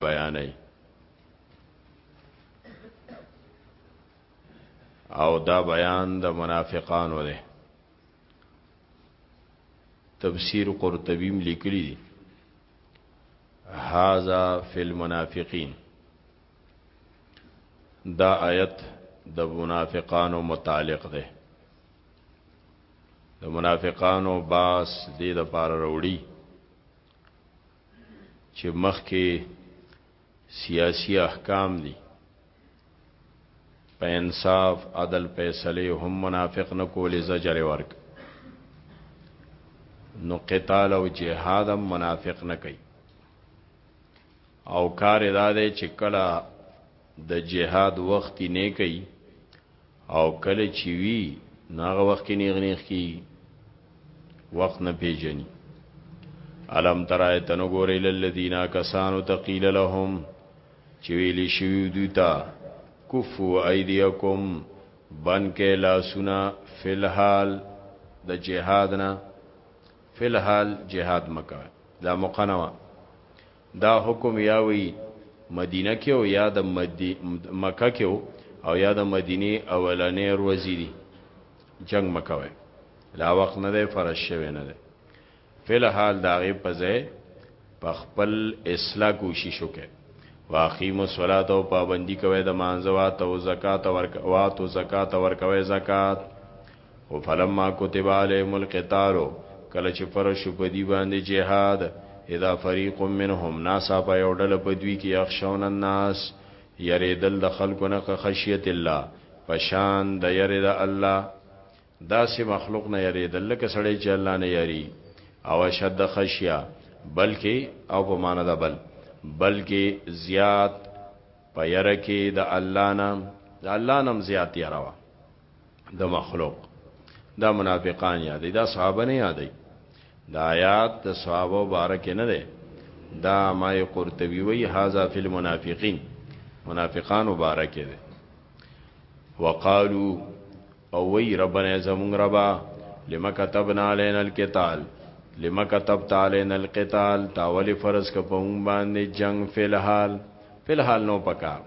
بیانې او دا بیان د منافقانو دی تفسیر قرطبی لیکلی دی هاذا فی المنافقین دا آیت د منافقانو متعلق ده د منافقانو باس دې د پاره وروړي چې مخکې سیاسي احکام دي په انصاف عدل فیصله هم منافق نه کولې زجر ورک نو قتال او جهاد هم منافق نه کوي او کار ادا دی چې کله د جهاد وخت نه کوي او کله چې وی ناغه وخت کې نیغ نیغ کی وخت نه پیژني علم ترای تنو ګورې للذین کسانو تقیل لهم چې ویلی شوی دوی ته کفو ایدیکم بن کې لاسونه فل حال د جهاد نه فل حال جهاد مکه دا مقنوه دا حکم یا وی مدینه کې او یا د مکه کې او یا د مدینه اولنې روزي دي جنگ مکوي لا وخت نه دی فرض شوی نه دی فل حال دا غي پځه په خپل اصلاح کوشش وکړي واقیم الصلاۃ او پابندی کوي د مانځوا تو زکات ورکوا تو زکات ورکوي زکات خو فلما کتب علیهم القتال کله چې فرض شو په دې باندې جهاد اذا فريق منهم ناسا په یو ډله په دوی کې اخشون الناس یریدل د خلکو نه که خشیت الله پشان د یری د الله داسې مخلوق نه یریدل لکه سړی چې الله نه یری او شد خشیا بلکې او په معنا د بل بلکې زیات په یره کې د الله نام د الله نام زیات یراوه د مخلوق دا منافقان یادې دا صحابه نه یادې دا آیات د صحابه بارک نه ده دا ما قرطبي وی هاذا فی المنافقین منافقان مبارک ده وقالو او وی ربنا زمون ربا لما كتبنا علينا القتال لما كتبت علينا القتال تاول فرض کپون باندې جنگ فی الحال فی الحال نو پکار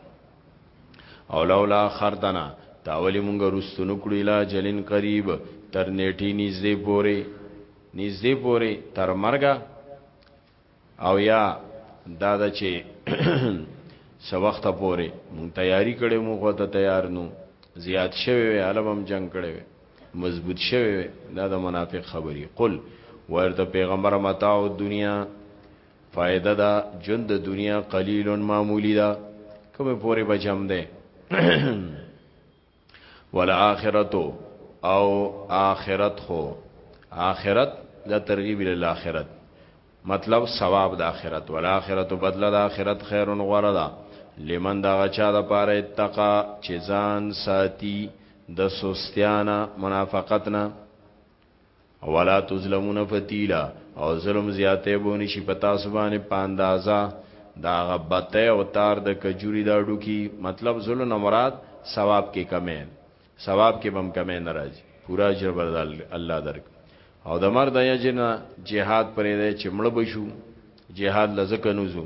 او لولا خرتنا تاولی مونږ رستو نکړو اله جلن قریب تر نیټی نږدې پوري نږدې پوري تر مرګ او یا دا د چې سو وخت پوري مونږ تیاری کړې مو خو ته تیار نو زیات شوی وی علبم جنگ کړی وی مضبوط شوی وی دا د منافق خبري قل ورته پیغمبر متاع دنیا فائده دا جند دنیا قلیل معمولی دا کوم پوری بجم ده والآخرتو او آخرت خو آخرت دا ترغیب ال آخرت مطلب ثواب د آخرت والآخرت بدل د آخرت خیر غره ده لمن دا غچا د پاره اتقا چې ځان ساتي د سستیانا منافقتنا ولا تظلمون فتیلا او ظلم زیاته بونی شي پتا سبانه پاندازا دا غبته او تار د کجوري دا ډوکی مطلب ظلم مراد ثواب کې کمه ثواب کې بم کمه ناراضي پورا اجر بردل الله درک او د مرد اجر نه جهاد پرې دی چې مړ بشو جهاد لزکنوزو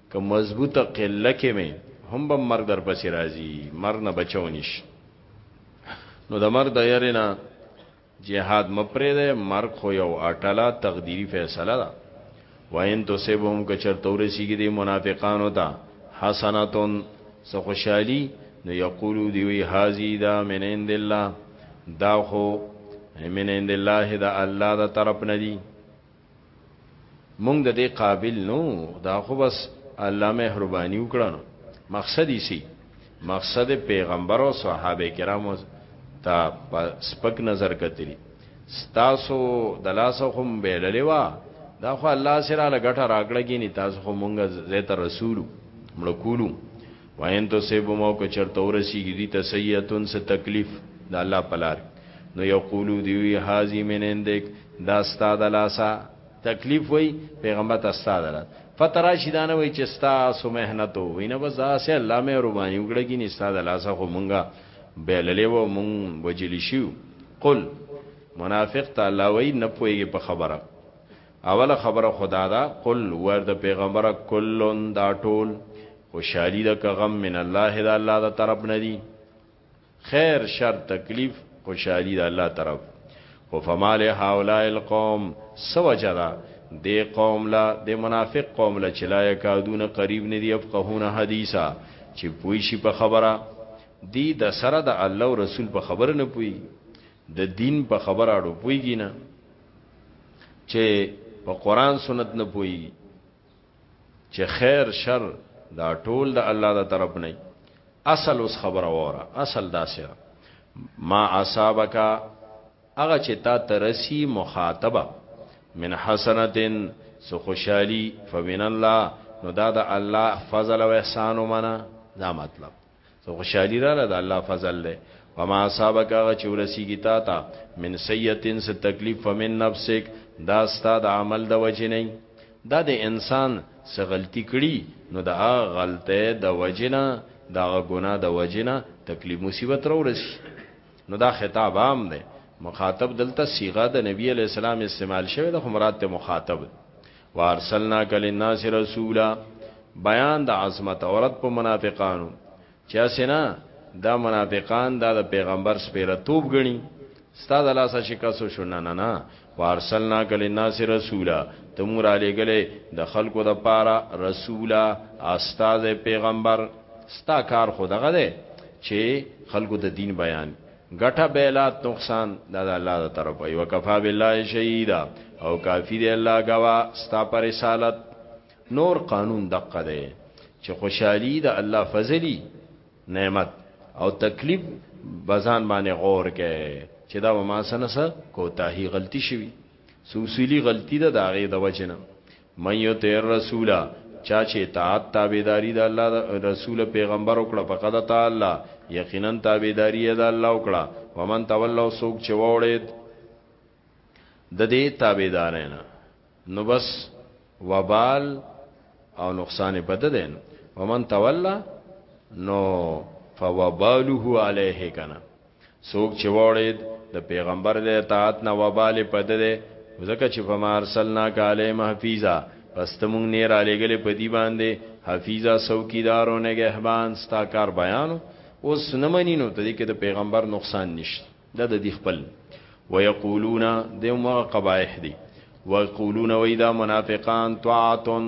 که مضبوطه قله کې مې هم به مرګ در پسې راځي مرګ نه بچو نشي نو د مرګ د یاري نه جهاد مپرې ده مرګ خو یو اټلا تقدیری فیصله ده وین تو سبهم کچر تورسیږي د منافقانو ته حسناتون سو خوشحالي نو یقولو دی وی هازی دا من عند الله دا خو من عند الله دا الله دا طرف ندی مونږ د دې قابل نو دا خو بس الله مهرباني وکړه نو مقصد یې سی مقصد پیغمبر او صحابه کرامو ته سپک نظر کتلی ستاسو د لاسو هم بیللې وا دا خو الله سره لګټه راکړه کینی تاسو خو مونږه زیت رسولو مړکولو وان تصبهم او که چرته ورسیږي دوی ته سیئة څه تکلیف د الله په لار کې نو یقولو دوی وایي هذی من عندک دا ستا د لاسه تکلیف وایي پیغمبر ته ستا د لاسه پته راشي دا نه وایي چې ستاسو محنت و وایي نه بس داسې الله مهرباني وکړه ګینې ستا د لاسه خو مونږه بیللی و مونږ وجلی شیو قل منافق ته الله وایي نه پوهېږي په خبره اوله خبره خو دا ده، قل وایه د پیغمبره کل دا ټول خوشحالي ده که غم من الله د الله د طرف نه دي، خیر شر تکلیف خوشحالي د الله طرف خو فما لهؤلاء القوم څه وجه ده دې قوم له د منافق قوم له چې لا یکادونه قریب نه دي یفقهونه حدیثا چې پوه شي په خبره دی د سره د الله او رسول په خبره نه پوي د دین په خبره اړو پويږي نه چې په قران سنت نه پوي چې خیر شر دا ټول د الله د طرف نه اصل اوس خبره وره اصل دا سره ما اصابک هغه چې تا ترسي مخاطبه من حسنتن سو خوشحالی فمن الله نو دا د الله فضل او احسان ومنه دا مطلب ته خوشحالي را ده الله فضل ده وما اصحابک هغه چې ورسیږي تا ته من سیئتن څه تکلیف فمن نفسک دا ستاد عمل د وجه نه دا د انسان څه غلطي کړي نو دا غلطه د وجه نه دا ګناه د وجه نه تکلیف مصیبت را ورسی نو دا خطاب عام ده مخاطب دلته صيغه د نبی علی السلام استعمال شوی د مراد ته مخاطب وارسلنا کل الناس رسولا بیان د عظمت اورت په منافقانو چې اسنه دا منافقان دا د پیغمبر سپیره توپ غني استاد الله سره شکاسو شو نه نه نه وارسلنا کل الناس رسولا تمور علی گله د خلکو د پاره رسولا استاد پیغمبر ستا کار خو دغه ده چې خلکو د دین بیان ګټه بیلات نقصان دا د الله د طرفه ای وکفا بالله شهیدا او کافی دی الله غوا ستا پر رسالت نور قانون دقه دی چې خوشحالی د الله فضلی نعمت او تکلیف بزان باندې غور کې چې دا ما سنسه کوتاهی غلطی شوی سوسیلی غلطی ده داغه د وجنه من یطع الرسول چا چې اطاعت تابعداري د الله د رسول پیغمبر وکړه فقد اطاع الله یقینا تابعداري د الله وکړه ومن تولوا سوق چې وړید د دې تابعدارانه نو بس وبال او نقصان بد دین ومن تولوا نو فوباله علیه کنا څوک چې وړید د پیغمبر د اطاعت نه وباله پد ده ځکه چې په ما ارسلنا کاله محفیظا پس ته مونږ نه را لګلې په دی باندې حفیظا څوکیدار او نگهبان ستا کار بیانو اوس نه منینو ته دې کې د پیغمبر نقصان نشته دا د دې خپل ويقولون دمو قبائح دي ويقولون ويدا منافقان طاعتن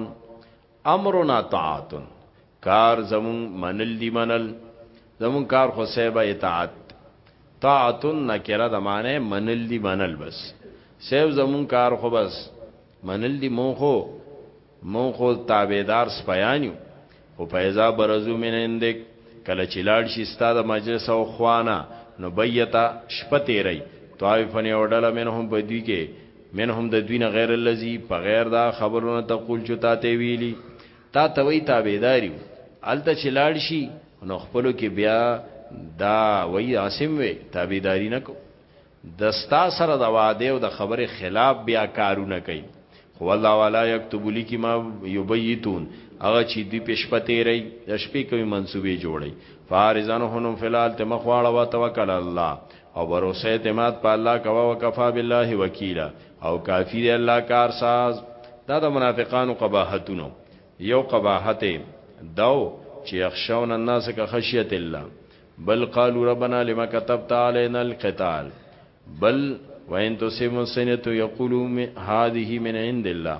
امرنا طاعت کار زمون منل دی منل زمون کار خو سیبا اطاعت طاعت نکره د معنی منل دی منل بس سیب زمون کار خو بس منل دی مون خو مون خو تابعدار سپیانیو خو پیزا برزو من اندک کله چې لاړ شي ستاده مجلس او خوانه نو بیتا شپته ری طائفن یو ډله منهم بدوی کې منهم د دوی نه غیر الذی په غیر دا خبرونه تقول چې تا ته ویلی تا ته وی تابعداري الته چې لاړ شي نو خپل کې بیا دا وی عاصم وی تابعداري نه کو دستا سره د وعده او د خبره خلاف بیا کارونه کوي خو الله والا یكتب لکی ما یبیتون هغه چې دی پښپته ری د شپې کوي منسوبې جوړي فارزانهم فلال ته مخواړه وا توکل الله او بروسه اعتماد په الله کوا وکفا بالله وکیلا او کافی دی الله کارساز دا د منافقانو قباحتونو یو قباحت داو چې یخشون الناس که خشیت الله بل قالو ربنا لما كتبت علينا القتال بل وان تصيبهم سنه يقولوا هذه من عند الله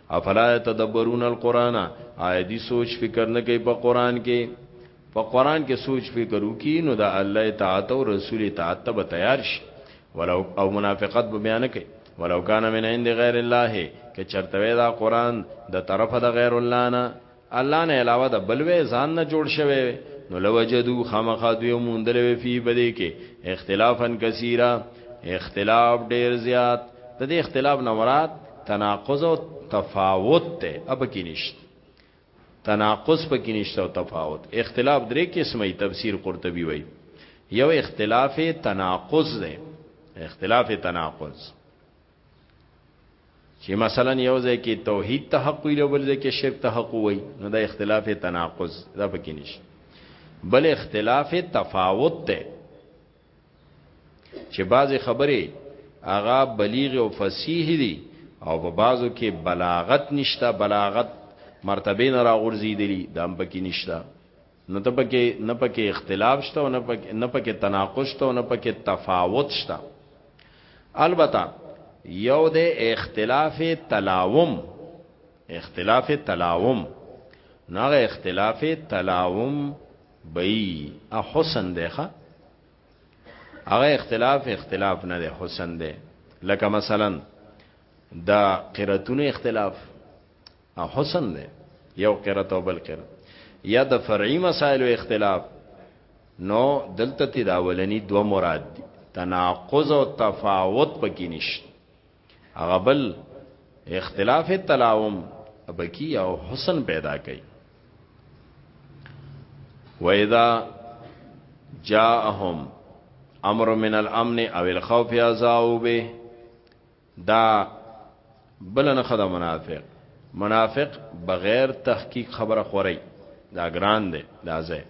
افلا تدبرون القرآن آیا دی سوچ فکر نه کوي په قرآن کې په قرآن کې سوچ فکر وکي نو د الله اطاعت او رسول اطاعت ته به تیار شي ولو او منافقت به بیان کوي ولو کان من عند غیر الله که چرتوی دا قرآن د طرفه د غیر الله نه الله نه علاوه د بل وې ځان نه جوړ شوی وي نو لوجدو خامخا دوی موندل وی فی بده کې اختلافا کثیره اختلاف ډیر زیات د دې اختلاف نه مراد تناقض او تفاوت ته اب کې نشته تناقض په کې نشته او تفاوت اختلاف درې قسمه تفسیر قرطبي وای یو اختلاف تناقض دی اختلاف تناقض چې مثلا یو ځای کې توحید ته حق ویل او بل ځای کې شرک ته حق وای نو دا اختلاف تناقض دا پکې نشته بل اختلاف تفاوت ته چې بعضی خبره هغه بلیغ او فصیح دي او په بعضو کې بلاغت نشته بلاغت مرتبه نه راغورځي دي دا پکې نشته نو ته پکې نه پکې اختلاف شته او نه پکې نه پکې تناقض شته او نه پکې تفاوت شته البته یو د اختلاف تلاوم اختلاف تلاوم ناغه اختلاف تلاوم بئی ا حسن دی ښا هغه اختلاف اختلاف نه دی حسن دی لکه مثلا دا قراتونو اختلاف او حسن دی یو قرت او بل قرت یا د فرعي مسائل او اختلاف نو دلته تی دا ولنی دو مراد دی تناقض او تفاوت پکې نشته هغه بل اختلاف تلاوم بکی او حسن پیدا کوي و اذا جاءهم امر من الامن او الخوف يزاو به دا بل نه خدا منافق منافق بغیر تحقیق خبره خوري دا ګران دی دا ځای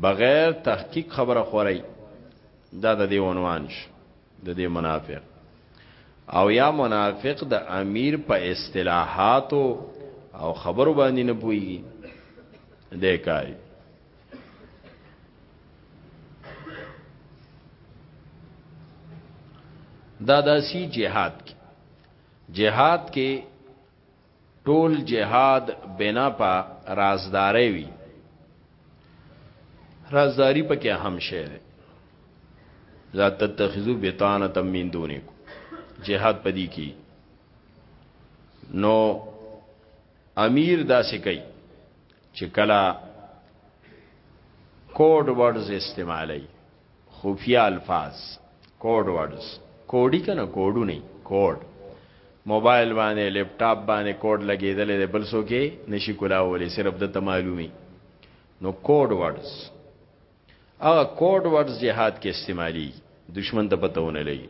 بغیر تحقیق خبره خوري دا د دې عنوان ش د دې منافق او یا منافق د امیر په اصطلاحاتو او خبرو باندې نه پوي دی کوي دا داسی جهاد کې جهاد کې ټول جهاد بنا په رازداري وي رازداري پکې اهم شی دی لا تتخذو بطانه من دونکو جهاد پدی کی نو امیر دا سکی چې کله کوډ ورډز استعمالي خفیه الفاظ کوډ ورډز کوډی کنه کوډو نه کوډ موبایل باندې لپټاپ باندې کوډ لګیدل دی بل څوک نشي کولاولې صرف د معلومي نو کوډ ورډز هغه کوډ ورډز جهاد کې استعمالي دشمن ته پتهونه لګي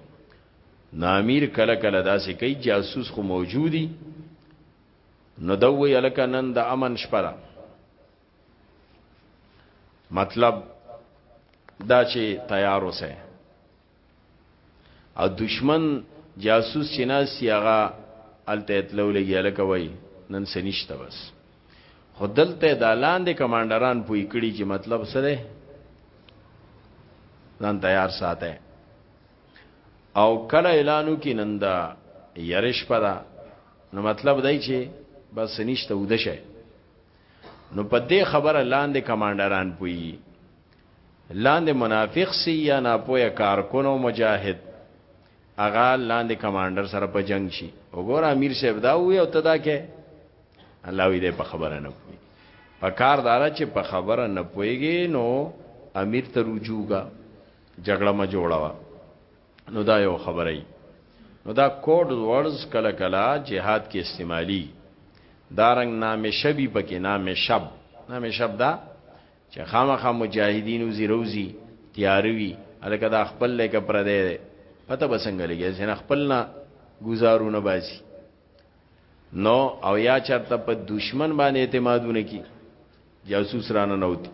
نامیر کله کله داسې کوي جاسوس خو موجودي نو دوی الکه نن د امن شپه ده مطلب دا چې تیار اوسه او دشمن جاسوس چې ناسی هغه الته اتلو لګي الکه وای نن سنشت بس خودلته د لاندې کمانډران پوي کړی چې مطلب سره ځان تیار ساته او کله اعلانو کې نن دا یارش پدا نو مطلب دای چې بس نشته ودشه نو په دې خبره لاندې کمانډران پوي لاندې منافق سی یا ناپوهه کارکون او مجاهد اغا لاندې کمانډر سره په جنگ شي وګوره امیر صاحب دا وی او تدا کې الله وی دې په خبره نه پوي په کار دارا چې په خبره نه پويږي نو امیر ته رجوع کا جګړه ما جوړه وا نو دا یو خبره ای نو دا کوډ ورز کله کله جهاد کې استعمالی دارنګ نام شبی پکې نام شب نام شب دا چې خامخا مجاهدین او زیروزی تیاروی الکه دا خپل لکه پر دې پته بسنګ لګي چې خپل نه گزارونه باسي نو او یا چرته په دشمن باندې اعتمادونه کی جاسوس رانه نوتی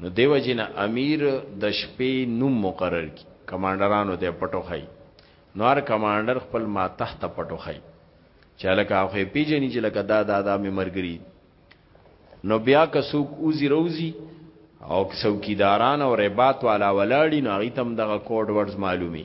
نو دیو جن امیر د شپې نوم مقرر کی کمانډرانو ته پټو خای نو هر کمانډر خپل ما تحت پټو خای چې لکه هغه پیجنې چې لکه دا دا دا مې مرګري نو بیا که څوک اوزی روزی او څوکیداران او رباط والا ولاړی نو هغه تم دغه کوډ ورز معلومي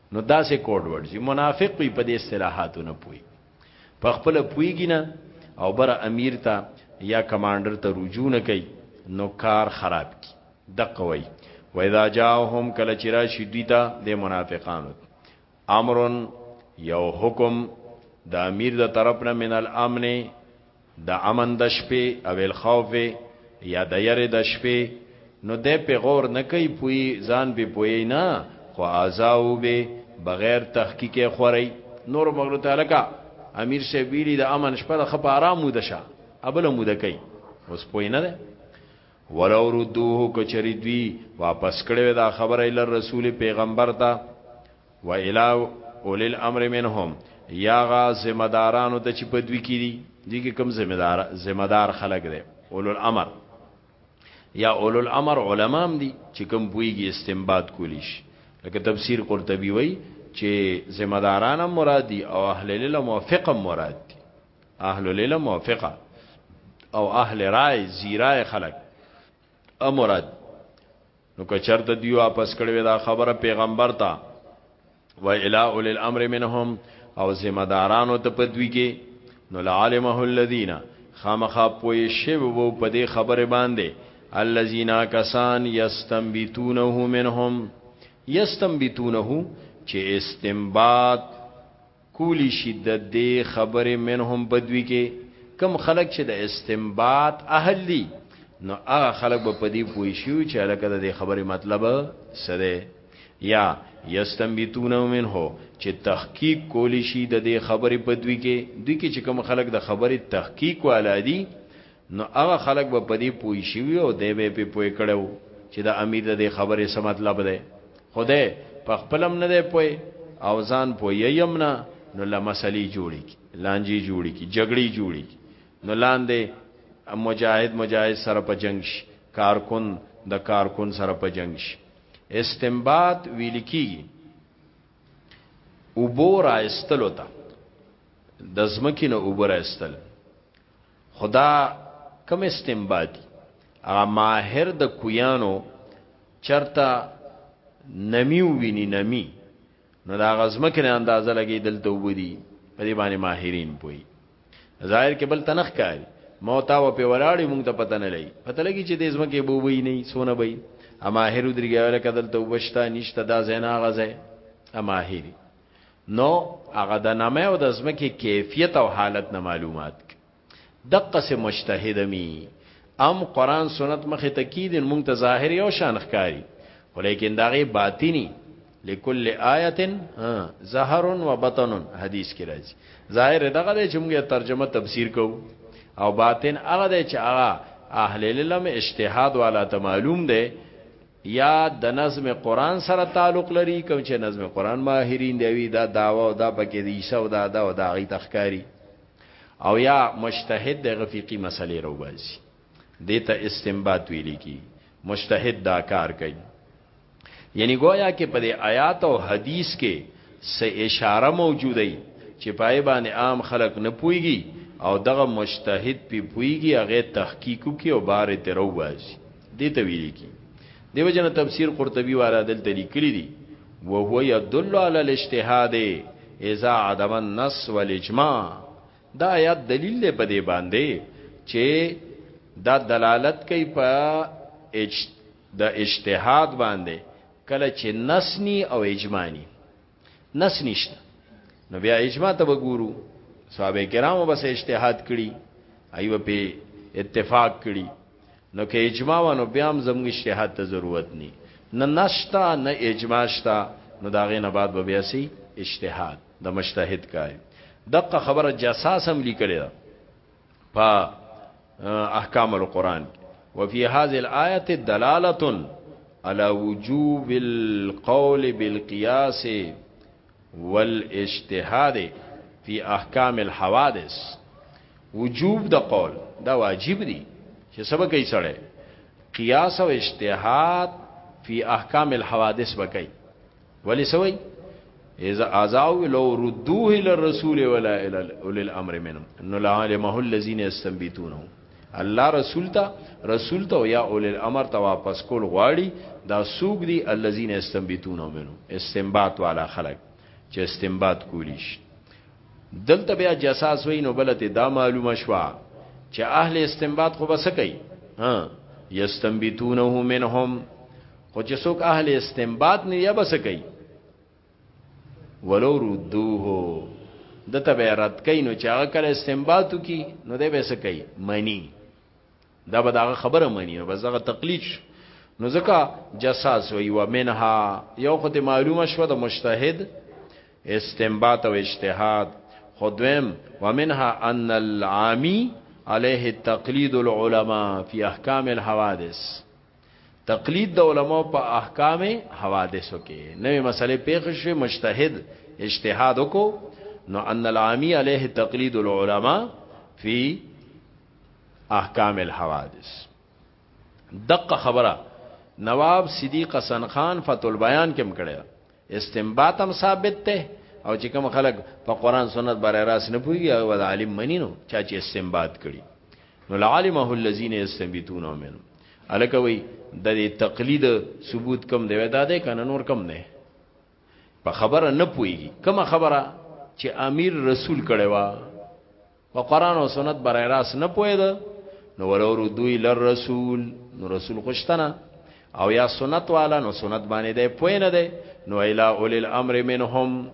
نو داسې کوډ ورډ زی منافق وي په دې اصطلاحاتو نه پوي په خپل پويږي نه او بر امیر ته یا کمانډر ته رجوع نه کوي نو کار خراب کی دقه وي و اذا جاءهم کله چې راشي دوی ته د منافقانو امرن یو حکم د امیر د طرف نه من الامن د امن د شپې او الخوف یا د یری د شپې نو د پیغور نه کوي پوی ځان به پوی نه خو ازاو به بغیر تحقیق خوري نور مغلو تعالی کا امیر سی ویلی د امن شپه د خپ آرام مو دشه ابل مو د کوي اوس پوی نه ده ولو ردوه کچری دوی واپس کړو دا خبره ال رسول پیغمبر ته و الی اولی الامر منهم یاغه ذمہ دارانو ته چې په دوی کې دي دي کې کم ذمہ دار ذمہ دار خلق دي اولو الامر یا اولو الامر علما هم دي چې کم بویږي استنباط کولی شي لکه تفسیر قرطبي وای چې ذمہ داران هم مراد دي او اهل لیل موافق هم مراد دي اهل لیل موافقه او اهل رائے زیرای خلق امراد نو که چرته دی واپس کړی دا خبره پیغمبر ته و الی اول الامر منهم او ذمہ دارانو ته پدوی کې نو لعلمه الذین خامخا پوی شی وو په دې خبره باندې الذین کسان یستنبتونه منهم یستنبتونه چې استنباط کولی شي د دې خبرې منهم په دوی کې کم خلک چې د استنباط اهل دي نو هغه خلک به په دې پوه شي چې هلکه د دې خبرې مطلب څه دی یا یستنبتون منه چې تحقیق کولی شي د دې خبرې په دوی کې دوی کې چې کم خلک د خبرې تحقیق والا دي نو هغه خلک به په دې پوه شي او دی به په پوه کړو چې د امیر د دې خبرې څه مطلب دی خدای په خپلم نه دی پوي او ځان پويیم نه نو لمسلي جوړي کی لانجي جوړي کی جګړي جوړي کی نو لاندې مجاهد مجاهد سره په جنگ شي کارکون د کارکون سره په جنگ شي استنباط ویل کیږي او بو را استلو ته د زمکینه او بو را استل خدا کم استنباطی هغه ماهر د کویانو چرته نمی ویني نمی نو دا غزمه کې اندازه لګي دلته وبدي په دې باندې ماهرین پوي ظاهر کې بل تنخ کاری موتا و په ولاړې مونږ ته پته نه لګي پته لګي چې دې زما کې بوبي نه سونه بي اما هرو درګه ولا کدل ته وبشتا نشته دا زینا غزه اما هری نو هغه د نمه او د زمکه کیفیت او حالت نه معلومات دقه سه مجتهد می ام قران سنت مخه تکید مونږ ته ظاهر یو شان ښکاری ولیکن داغه باطینی لكل آیه زهر و بطن حدیث کې راځي ظاهر دغه د چمګه ترجمه تفسیر کو او باطن هغه د چې هغه اهل علم اجتهاد والا ته معلوم دی یا د نظم قران سره تعلق لري کوم چې نظم قران ماهرین دی وی دا داوا او دا پکې دی عیسی او دا دا او دا غي تخکاری او یا مجتهد د غفیقی مسلې روباسي دته استنباط ویل کی مجتهد دا کار کوي یعنی گویا کې په دې آیات او حدیث کې سه اشاره موجوده ای چې پای باندې عام خلک نه پويږي او دغه مجتهد پی پويږي هغه تحقیق کوي او بار ترو باسي دې ته ویل کی دیو جن تفسیر قرطبی والا دلته لیکلی دی او هو یدل علی الاجتهاد اذا عدم النص والاجماع دا آیات دلیل دی په دې باندې چې دا دلالت کوي په د اجتهاد باندې کله چې نسنی او اجمانی نس نشته نو بیا اجماع ته وګورو صحابه کرامو بس اجتهاد کړي ایو په اتفاق کړي نو کې اجماع ونو بیا هم زموږ اجتهاد ته ضرورت ني نه نشتا نه اجماع شتا نو دا غینه بعد به بیا سي اجتهاد د مجتهد کای دغه خبره جساسم لیکل په احکام القرآن کې وفي هذه الآية دلالة على وجوب القول بالقياس والاجتهاد في احکام الحوادث وجوب د قول دا واجب دي چې سبا کوي سره قياس او اجتهاد في احکام الحوادث وکړي ولی سوی اذا ازاو لو ردوه الى الرسول ولا الى اولي الامر منهم انه لعلمه الذين يستنبطونه الله رسول ته رسول ته یا اولي الامر ته واپس کول غواړي دا سوق دي الذين يستنبطونه منهم استنباط والا خلق چې استنباط کولی شي دلته بیا جساس وی نو بلته دا معلومه شوه چې اهل استنباط خو بس کوي ها یستنبتونه منهم خو چې څوک اهل استنباط نه یا بس کوي ولو ردوه د تبه رد کین نو چې هغه کله استنباط کی نو د به سکی منی دا به داغه خبره مانی نو بس هغه تقلید شو نو ځکه جساس وی و منها یو خو ته معلومه شو د مجتهد استنباط او اجتهاد خدویم و منها ان العامی علیه تقلید العلماء فی احکام الحوادث تقلید د علماء په احکام حوادثو کې نوې مسلې پیښ شوې مجتهد اجتهاد وکړو نو ان العامی علیه تقلید العلماء فی احکام الحوادث دقه خبره نواب صدیق حسن خان فتح البیان کې مکړه استنباط هم ثابت ته او چې کوم خلک په قران سنت برای راس نه پوي او د عالم منینو چا چې استنباط کړي نو العالمه الذين يستنبطون منه الکه وی د تقلید ثبوت کم دی ودا ده کنه نور کم نه په خبره نه پويږي کومه خبره چې امیر رسول کړي وا په قران او سنت برای راس نه پوهید نو ولور دوی لر رسول نو رسول خوشتنه او یا سنت والا نو سنت باندې دی پوی نه دی نو الا اول الامر منهم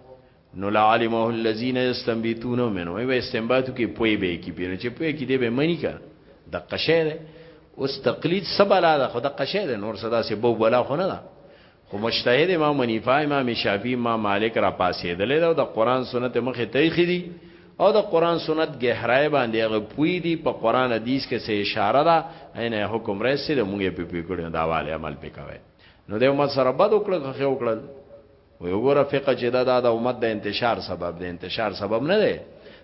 نو لعلمه الذين يستنبطون منه وي استنباطو کې پوي به کې پیر چې پوي کې دی به منی کا د قشه ده اوس تقلید سبلا ده خو د قشه ده نور صدا سه بو بلا خو نه ده خو مجتهد امام حنیفه امام شافعی امام مالک را پاسېدل دا د قران سنت مخه ته خېدي او د قران سنت گہرای باندې هغه پوی دی په قران حدیث کې څه اشاره ده عین حکم رسې د مونږه په پی کړو دا والي عمل پکوي نو د امت سره بد وکړه خو وکړه وی وګوره فقہ چې دا د امت د انتشار سبب دی انتشار سبب نه دی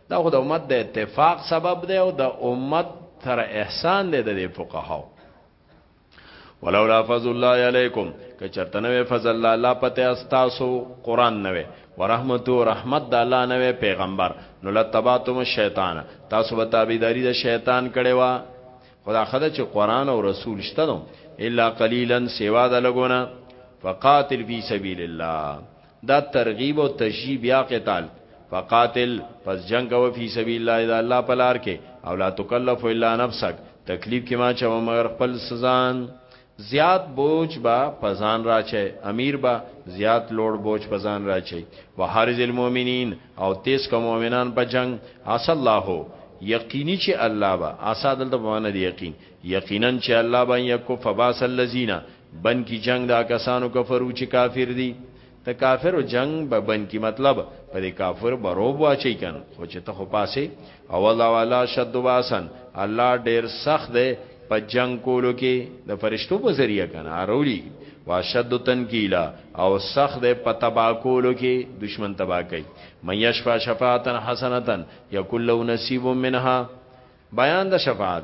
دا خو د امت د اتفاق سبب دی او د امت تر احسان دی د فقهاو ولولا فضل الله علیکم که چرته نوې فضل الله الله پته استاسو قران نوې ورحمت او رحمت د الله نوې پیغمبر نو لتباتم الشیطان تاسو به تابعداري د شیطان کړي وا خدا خدا چې قران او رسول شته نو الا قليلا سوا د لګونه فقاتل فی سبیل الله دا ترغیب او تشجیع بیا قتال فقاتل پس جنگ کو فی سبیل الله اذا الله پلار کې او لا تکلف الا نفسک تکلیف کې ما چو مگر خپل سزان زیات بوج با پزان راچه امیر با زیات لوړ بوج پزان راچه وحارز المؤمنین او تیز کو مؤمنان په جنگ عس الله یقینی چې الله با اسا دلته باندې یقین یقینا چې الله با یکف باس الذین بن کی جنگ دا کسانو کفرو چې کافر دي ته کافرو جنگ به بن کی مطلب په دې کافر بروب واچي کن خو چې ته خو پاسه او الله والا شد واسن الله ډیر سخت دی په جنگ کولو کې د فرشتو په ذریعہ کنه ارولی واشد تنکیلا او سخت دی په تبا کولو کې دشمن تبا کوي من یشفا شفاعتا حسنتا یکل نصیب منها بیان د شفاعت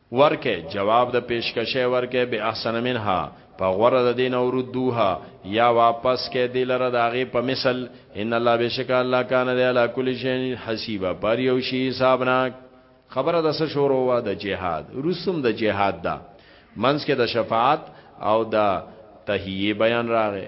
ورکه جواب د پیشکشه ورکه به احسن منها په غوره د دین او ردوها یا واپس کې دی لره د هغه په مثل ان الله بشک الله کان دی علی کل شی حسیبا پر یو شی حسابناک خبره د شورو وا د جهاد رسوم د جهاد دا منس کې د شفاعت او د تهیه بیان راغې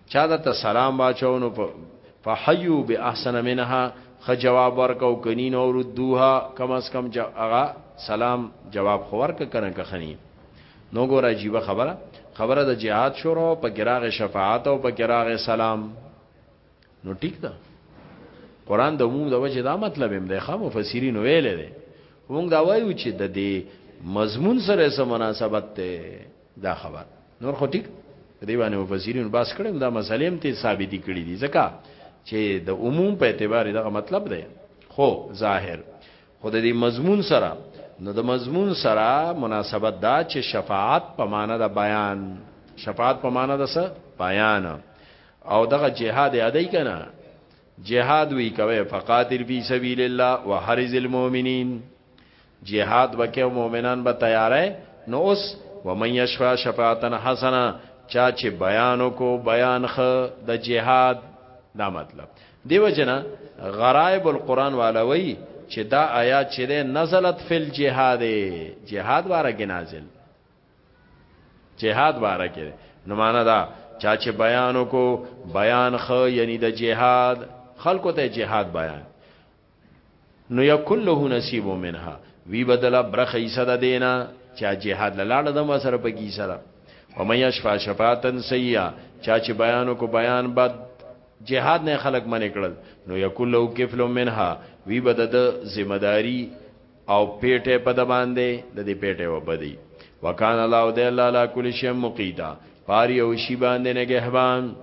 چا درته سلام واچو نو فحیو باحسن منها خ جواب ورکو کنی نو ردوها کم از کم هغه سلام جواب خو ورک کنه که خنی نو ګور عجیب خبره خبره د جهاد شروع په ګراغ شفاعت او په ګراغ سلام نو ټیک ده قران د عموم د وجه دا مطلب هم دی خو مفسرین ویل دي موږ دا وایو چې د دې مضمون سره سم مناسبت ته دا خبر نور خو ټیک دی باندې مفسرین باس کړم دا مسلې هم ته ثابتې کړې دي ځکه چې د عموم په اعتبار دغه مطلب دی خو ظاهر خود دې مضمون سره نو د مضمون سره مناسبت دا چې شفاعت په معنا د بیان شفاعت په معنا د څه بیان او دغه جهاد یادای کنه جهاد وی کوي فقاتل فی سبیل الله وحرز المؤمنین جهاد وکي او مؤمنان به تیارای نو اوس ومن یشفع شفاعتن حسنه چا چې بیان کو بیان خ د جهاد دا مطلب دیو جنا غرائب القرآن والوی چې دا آیات چې ده نزلت فی الجهاد جهاد واره کې نازل جهاد واره کې نو معنا دا چا چې بیان کو بیان خ یعنی د جهاد خلکو ته جهاد بیان نو یکل له نصیب منها وی بدلا برخه ایسه د دینا چا جهاد لاله د ما سره په کیسه ده و مې اشفا شفاعتن سیا چا چې بیانو کو بیان بد جهاد نه خلق منې کړل نو یکل له کفل منها وی بد د ذمہ داری او پیټه په د باندې د دې پیټه و بدی وکانه الله د الله لا کل شی مقیدا پاری او شی باندې نگهبان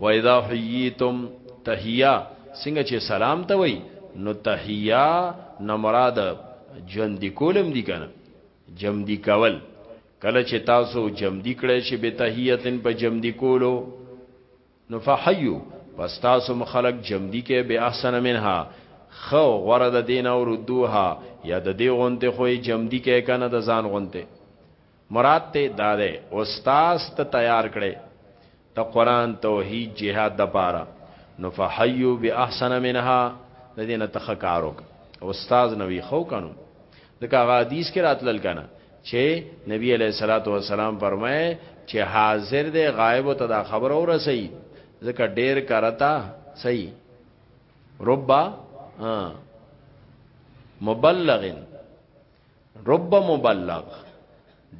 و اذا حییتم تحیه څنګه چې سلام ته وای نو تحیه نه مراد ژوند دی کولم دی کنه جم دی کول کله چې تاسو جم دی کړی شي به تحیتن په جم دی کولو نو فحیو پس تاسو مخلق جم دی کې به احسن منها خو غره د دین او ردوها یا د دې غونته خو جم دی کې کنه د ځان غونته مراد ته دا ده استاد ته تیار کړي ته قران توحید جهاد د پاره نو فحیو باحسن منها د دینه تخکارو استاد نوی خو کنو د کا حدیث کې راتلل کنه چې نبی علیہ الصلوۃ والسلام فرمائے چې حاضر دی غایب ته دا خبر اور سي ځکه ډیر کرتا سي ربا مبلغن رب مبلغ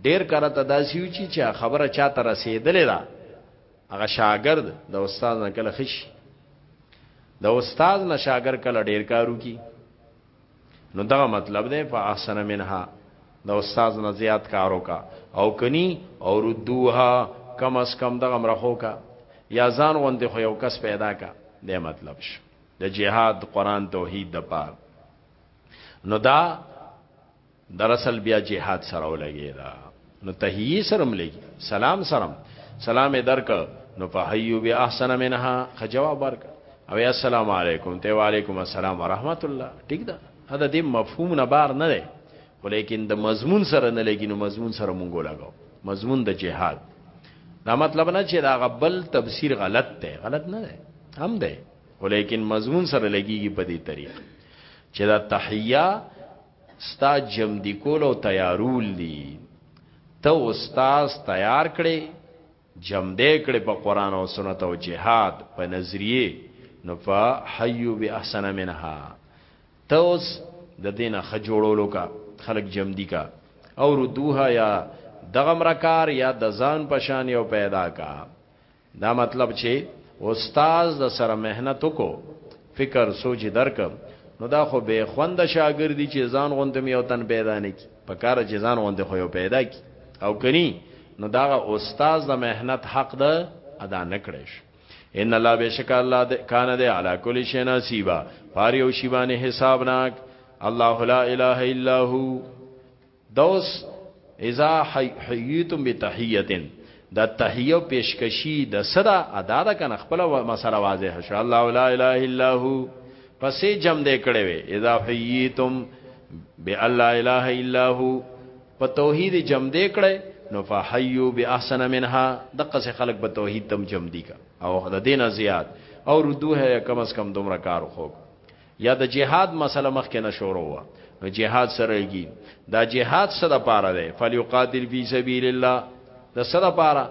ډیر کړه ته داسیو چی چې خبره چا ته رسیدلې ده هغه شاګرد د استاد نه کله خش د استاد نه شاګرد کله ډیر کارو کی نو دا مطلب ده فاحسن منها د استاد نه زیات کارو کا او کني او ردوها کم اس کم د غمرخو کا یا ځان غوندې خو یو کس پیدا کا د مطلب شو د جهاد قران توحید د پاره نو دا در اصل بیا جهاد سره ولګی دا نو تهیه سره ملګی سلام سره سلام درک نو په حیو بیا احسن منها خ جواب ورک او السلام علیکم ته وعلیکم السلام ورحمت الله ټیک ده دا د مفهوم نه بار نه ده ولیکن د مضمون سره نه لګی نو مضمون سره مونږ لګاو مضمون د جهاد دا مطلب نه چې دا غبل تفسیر غلط دی غلط نه دی هم دی خو لیکن مضمون سره لګیږي په دې طریقه چې دا تحیه ستا جم دی کول او تیارول دي ته استاد تیار کړي جم دې کړي په قران او سنت او جهاد په نظریه نو فحیو باحسن منها ته اوس د دینه خجوړولو کا خلق جم دی کا او ردوها یا دغم رکار یا د ځان پشان یو پیدا کا دا مطلب چی استاد د سره مهنت کو فکر سوچ درک نو دا خو به خوند شاګردی چې ځان غوند می او تن پیدا نه کی په کار چې ځان غوند خو یو پیدا کی او کنی نو دا استاد د مهنت حق ده ادا نکړیش ان الله بشک الله کان ده علی کل شی نصیبا پاری او شی باندې حسابناک الله لا اله الا هو دوس اذا حییتم بتحیه دا تحیه پیشکشی د صدا ادا ده کنه خپل مسله واضح شو الله لا اله الا هو پسې جم دې کړې وي اذا حییتم بالله اله الا هو په توحید جم دې کړې نو فحیو باحسن منها دغه څه خلق به توحید تم جم دي کا او د دینه زیات او ردوه کم از کم دومره کار خو یا د جهاد مسله مخ کې نشورو وا نو جهاد سره کی دا جهاد سره پاره ده فلیقاتل فی سبیل الله د سره پاره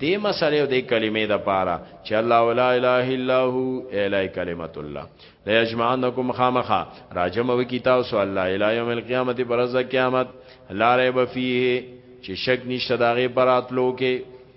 د مسلې او د کلمې د پاره چې الله ولا اله الا هو الای کلمت الله لا یجمعنکم خامخا راجم او کتاب سو الله الی یوم القیامت برز قیامت لا ریب فیه چې شک نشته داغه پراتلو کې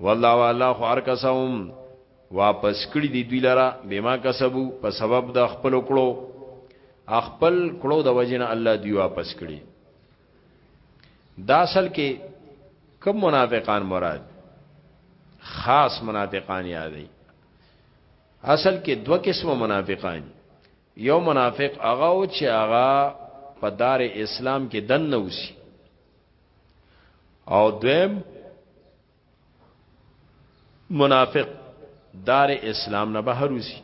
والله والله خو هر کسوم واپس کړی دی دوی لره بما کسبو په سبب د خپل کړو خپل کړو د وجنه الله دی واپس کړی دا اصل کې کم منافقان مراد خاص منافقان یادې اصل کې دوه قسمه منافقان یو منافق هغه و چې هغه په دار اسلام کې دن نه وسی او دویم منافق دار اسلام نه بهر وسی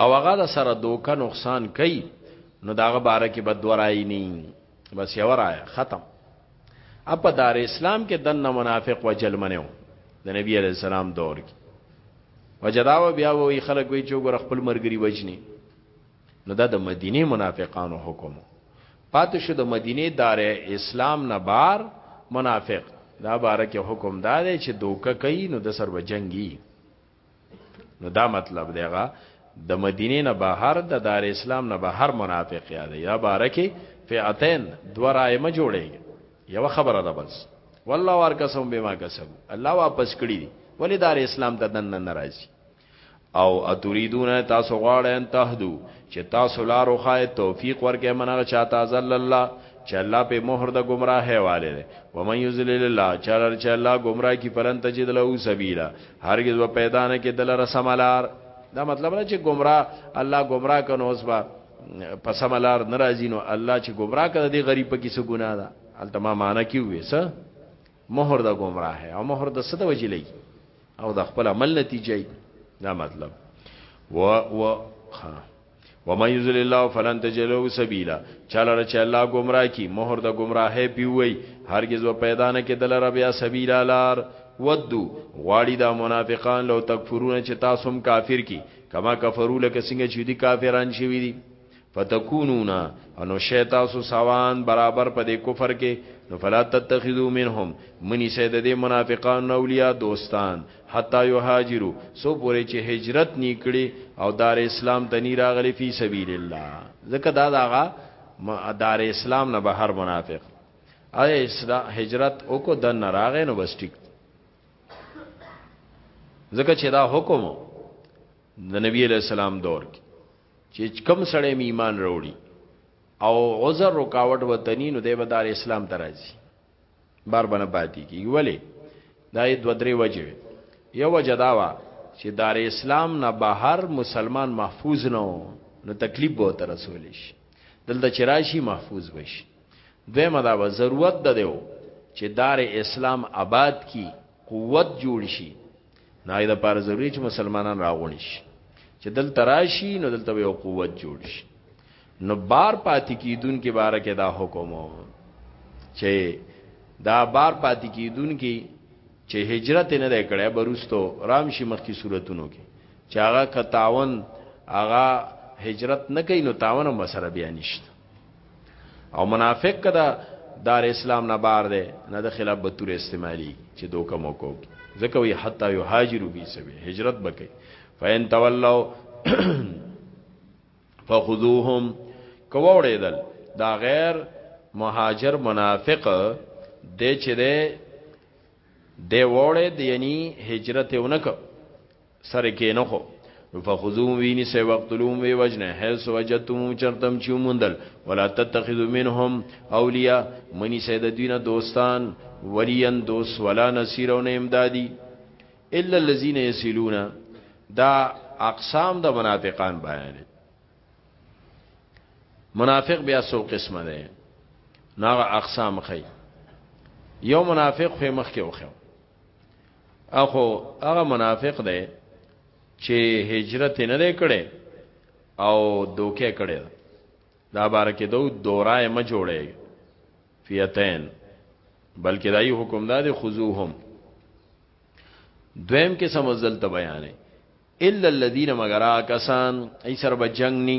او هغه د سره دوکه نقصان کوي نو داغه باره کې بد ورای نه بس یو راي ختم اپ دار اسلام کې دنه منافق وجل منو د نبی علی السلام دور کې وجه دا و بیا وی خلک وی چې وګوره خپل مرګري وجني نو دا د مدینه منافقانو حکم پاتې شو د مدینه دار اسلام نه بار منافق دا بارکه حکم دا دی چې دوکه کوي نو د سر وجنګي نو دا مطلب دیغه د مدینه نه بهر د دار اسلام نه بهر منافق یاد یا بارکه فئتین دو رائمه جوړیږي یو خبره ده بس والله وار قسم به ما قسم الله واپس کړی دی ولی دار اسلام ته دن نه ناراضي او اتریدون تاسو غواړئ ان تهدو چې تاسو لارو خای توفیق ورکې منغه چاته ازل الله چې الله په مہر د گمراهه والے دی و من یذلل الله چلر چې الله گمراه کی فلن تجد له سبیلا هرگز و پیدا نه کې دلر سملار دا مطلب نه چې گمراه الله گمراه کنه اوس با په سملار ناراضی نو الله چې گمراه کړه دې غریب په کیسه ګناه ده الته ما معنا کی وې څه مہر د گمراه او مہر د ست وجې لګي او د خپل عمل نتیجه دا مطلب و و ها وما یذل الله فلن تجلو سبیلا چاله چې الله گمراه کی مہر د گمراهه پیوي هرگز و پیدا نه کې دل رب یا سبیلا لار ودو غواړي دا منافقان لو تکفرون چې تاسو هم کافر کی کما کفرو لکه څنګه چې دي کافران شوی دي فتكونون انو شیتاسو سوان برابر په دې کفر کې نو فلا تتخذو منهم منی سید دې منافقان اولیاء دوستان حتا یهاجرو سو پورې چې هجرت نکړي او دار اسلام ته نی راغلي فی سبیل الله ځکه دا داغه دار اسلام نه بهر منافق اې اسلام هجرت او کو د نراغې نو بس ټیک ځکه چې دا حکم د نبی علیہ السلام دور کې چې کم سړی می ایمان وروړي او عذر رکاوټ وتنی نو د بدار اسلام درازي بار بنه پاتې کی ولی دا یې دو درې وجه یو وجه دا وا چې دار اسلام نه بهر مسلمان محفوظ نه نو تکلیف به تر رسول شي دلته چرایشي محفوظ وشي دویمه دا به ضرورت ده دیو چې دار اسلام آباد کی قوت جوړ شي نه دا پر ضروری چې مسلمانان راغونی شي چې دل تراشی نو دلته یو قوت جوړ شي نو بار پاتې کیدون کې بار کې دا حکم چې دا بار پاتې کیدون کې چې هجرت نه دی کړی بروستو رام شي مخ کی صورتونو کې چې هغه کتاون هغه هجرت نه کوي نو تاون هم سره بیا نشته او منافق کدا دار اسلام نه بار دی نه د خلاف به تور استعمالي چې دوکه مو کو ځکه وي حتا یو هاجرو بي سبي هجرت بکې فین تولوا فخذوهم کوړې دل دا غیر مهاجر منافق د چې ده د وړې د یعنی هجرت اونکه سره کې نه خو نو فخذوهم ویني سي وقتلوهم وی وجنه حيث وجدتم چرتم چي مندل ولا تتخذوا منهم اولیاء منی سي د دینه دوستان ولین دوست ولا نصير او نه امدادي الا الذين يسلون دا اقسام د منافقان بیان منافق بیا سو قسمه ده ناغه اقسام خي یو منافق خو مخ کې وخو اخو هغه منافق دی چې هجرت نه دی کړي او دوکه کړي دا بار کې دو دورای ما جوړي فیتین بلکې دای حکم دادې خذوهم دویم کې سمزل ته بیانې الا الذين مغرا کسان ای سر بجنګ ني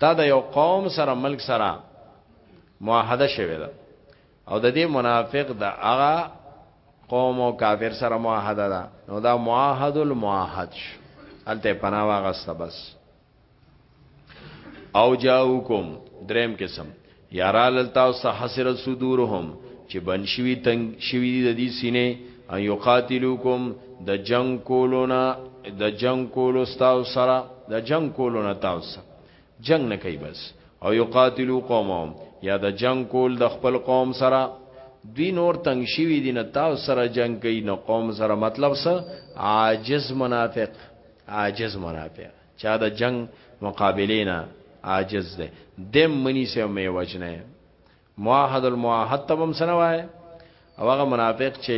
تا د یو قوم سره ملک سره معاهده شوه ده او د دې منافق د هغه قوم او کافر سره معاهده ده نو دا معاهد المعاهد الته پناه واغسته بس او جاءوکم دریم قسم یارالل تاسو ته حسرت صدورهم چې بن شوی تنگ شوی دی د دې سینې ان یقاتلوکم د جنگ کولونا د جنگ کولو تاسو سره د جنگ کولونا تاسو سره جنگ نه کوي بس او یقاتلو قومهم یا د جنگ کول د خپل قوم سره دوی نور تنگ شوی دي نه تاسو سره جنگ کوي نه قوم سره مطلب څه عاجز منافق عاجز منافق چا د جنګ مقابلې نه عاجز دی دیم منی سه مې وجنه معاهد المعاهد تبم سنوای او هغه منافق چې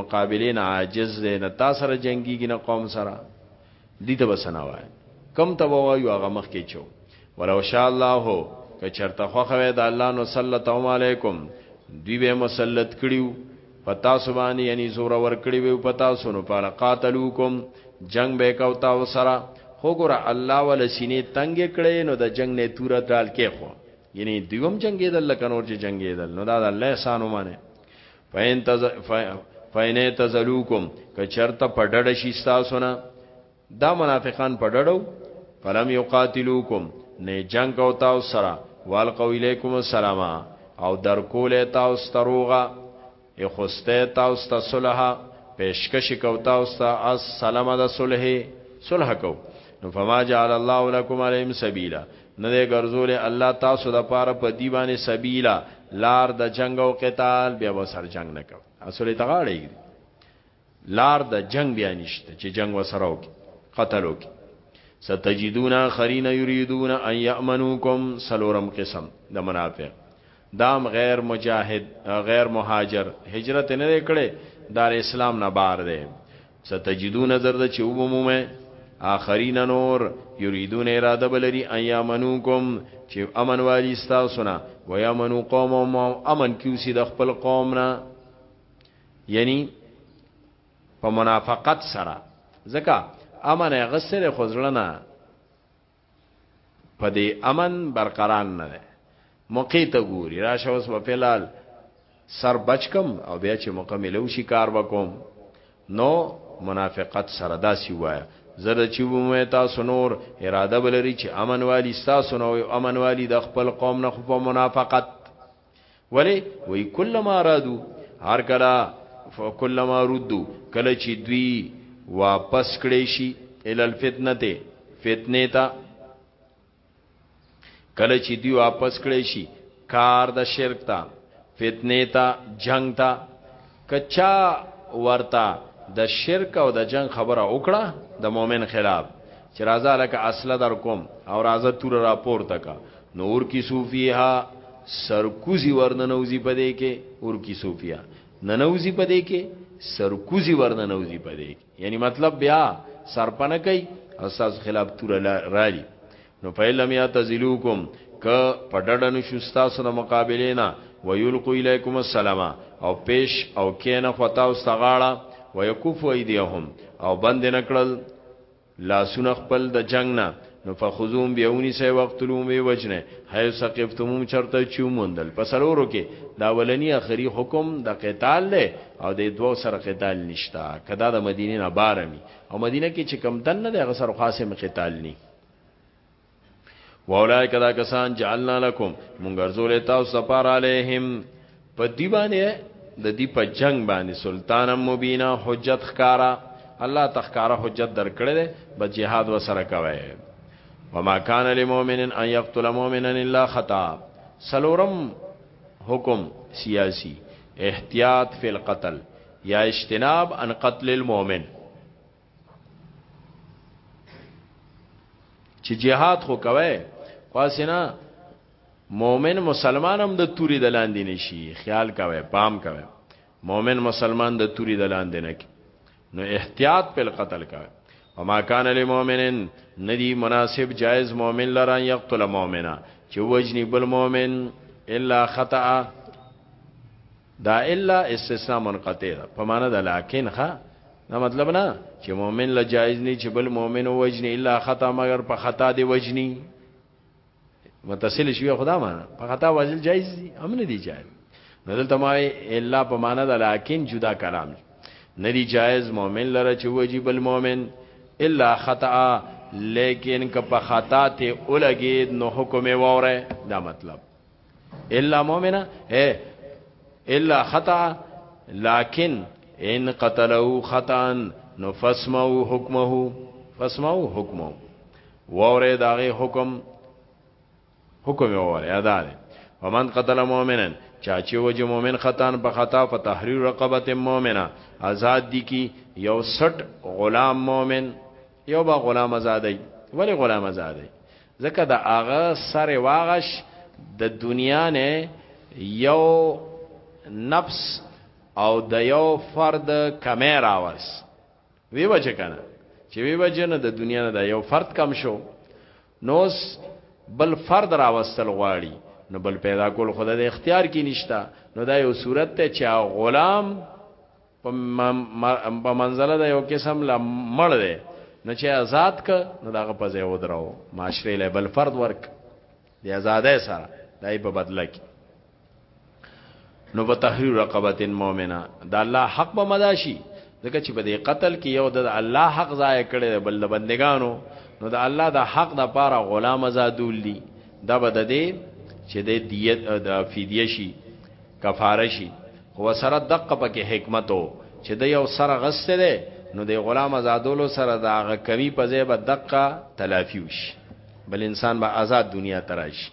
مقابلې نه عاجز دی نه تا سره جنگيږي نه قوم سره دي ته بسنوای کم ته وایو هغه مخ کې چو ولو شاء الله که چرته خو خوي د الله نو صلی الله علیکم دوی به مسلط کړیو پتا سبانی یعنی زور ور کړی وی پتا سونو پالا قاتلوکم جنگ به کو تا وسرا خو ګور الله ول سینې تنگ کړي نو د جنگ نه تور دال کې خو یعنی دیوم جنگې دل کنور چې جنگې دل نو دا د الله احسانو معنی فین تز فین تزلوکم که چرته پډړ شي تاسو نه دا منافقان په ډډو فلم یقاتلوکم نه جنگ او تاسو سره والقو الیکم السلام او در کول تاسو تروغه اخسته تاسو ته صلح پیشکش کو تاسو ته السلام د صلح صلح کو نو فما جعل الله لكم عليهم سبيلا نه دې ګرځول الله تاسو د پاره په دی باندې سبیلا لار د جنگ او قتال بیا وسر جنگ نه کو اصل ته غاړي لار د جنگ بیا نشته چې جنگ وسره وکي قتل وکي ستجدون اخرین یریدون ان یامنوکم سلورم قسم د منافق دام غیر مجاهد غیر مهاجر هجرت نه کړي دار اسلام نه بار دی ستجدون زرد چې وبمومه آخرین نور یریدون اراده بلری ان یامنوکم چې امن والی تاسو نه و یامنو قوم او امن کیوسی د خپل قوم نه یعنی په منافقت سره ځکه امن غسر خزلنا په دې امن برقرار نه ده موقع ته ګوري راشه اوس په فلال سر بچکم او بیا چې مکملو شي کار وکوم نو منافقت سره داسي وایا زره چې ومه تاسو نور اراده بلري چې امن والی تاسو نو امن والی د خپل قوم نه خو په منافقت ولی وی کله ما رادو هر کله فکل ما ردو کله چې دوی واپس کړي شي ال الفتنه ته فتنه تا کله چې دوی واپس کړي شي کار د شرک تا فتنه تا جنگ تا که چا ورته د شرک او د جنګ خبره وکړه د مؤمن خلاف چې راځه لکه اصله در کوم او راځه توره را پورته کا نو اور کی صوفیها سرکوزی ورننوزی پدې کې اور کی صوفیها ننوزی پدې کې سرکوزی ورننوزی پدې کې یعنی مطلب بیا سرپنه کوي او ساز خلاف تور رالی نو فیلم یا تزلوکم که پډډه نشو ستاسو د مقابله نه ویلقو الیکم السلام او پیش او کینه خطا او استغاړه ویکوف ایدیهم او بند نکړل لاسونه خپل د جنگ نه نو فخذوهم بیا ونیسئ واقتلوهم ویې وژنئ حیث ثقفتموهم چېرته چې وموندل په څلورو کې د اولني اخري حکم د قتال دی او دې دوو سره قتال نشته که دا د مدینې نه بهر هم وي او مدینه کې چې کوم دننه دی هغه سره خو هسې هم قتال نه واولئک دا کسان جعلنا لکم مونږ ګرځولی تاسو دپاره علیهم په دی باندې د دی په جنگ باندې سلطان مبینا حجت خکارا الله تخکارا حجت درکړه ده به جهاد وسره کوي وما كان لمؤمن ان يقتل مؤمنا الا خطا سلورم حکم سیاسی احتیاط فی القتل یا اجتناب ان قتل المؤمن چې جهاد خو کوي خاصنا مؤمن مسلمان هم د توري د لاندې نشي خیال کوي پام کوي مؤمن مسلمان د توري د لاندې نه کی نو احتیاط په قتل کوي وما کان للمؤمن ندی مناسب جائز مؤمن لرا یقتل مؤمنا چې وجنی بل مؤمن الا خطا دا الا استثناء منقطع ده په معنا د لکن ښا نه مطلب نه چې مؤمن لا جایز نه چې بل مؤمن وجنی الا خطا مگر په خطا دی وجنی متصل شوی خدا معنا په خطا وجل جایز دی هم نه دی جایز نو دلته ما الا په معنا د لکن جدا کلام نه دی جایز مؤمن لره چې وجی بل مؤمن الا خطا لیکن که په خطا ته ولګید نو حکم وره دا مطلب الا مؤمنا اے الا خطا لكن ان قتلوا خطا نو فسمعوا حکمه فسمعوا حکمه وره داغه حکم حکم وره ادا ده ومن قتل مؤمنا چا چې وجه مؤمن خطان په خطا په تحریر رقبه مؤمنه آزاد دي کی یو سټ غلام مؤمن یو با غلام آزادای ولی غلام آزادای ځکه د هغه سر واغش د دنیا نه یو نفس او د یو فرد کمیرا وس وی وجه کنه چې وی وجه نه د دنیا نه د یو فرد کم شو نوس بل فرد راوستل غواړي نو بل پیدا کول خدای د اختیار کې نشتا نو دا یو صورت ته چې غلام په منزله د یو قسم لا مړ دی نه چې آزاد ک نو دغه په ځای ودرو معاشره له بل فرد ورک دی آزادې سره دای په بدله کې نو په تحریر رقبه مؤمنه دا الله حق به مداشي ځکه چې په دې قتل کې یو د الله حق ضایع کړي د بل بندگانو نو د الله د حق د پاره غلام آزادول دي دا به د دې چې د دیت د فدیه شي کفاره شي خو سره دقه پکې حکمت او چې د یو سره غسته ده نو د غلام آزادولو سره دا غ کمی په ځای به دقه تلافی وشي بل انسان به آزاد دنیا تراشي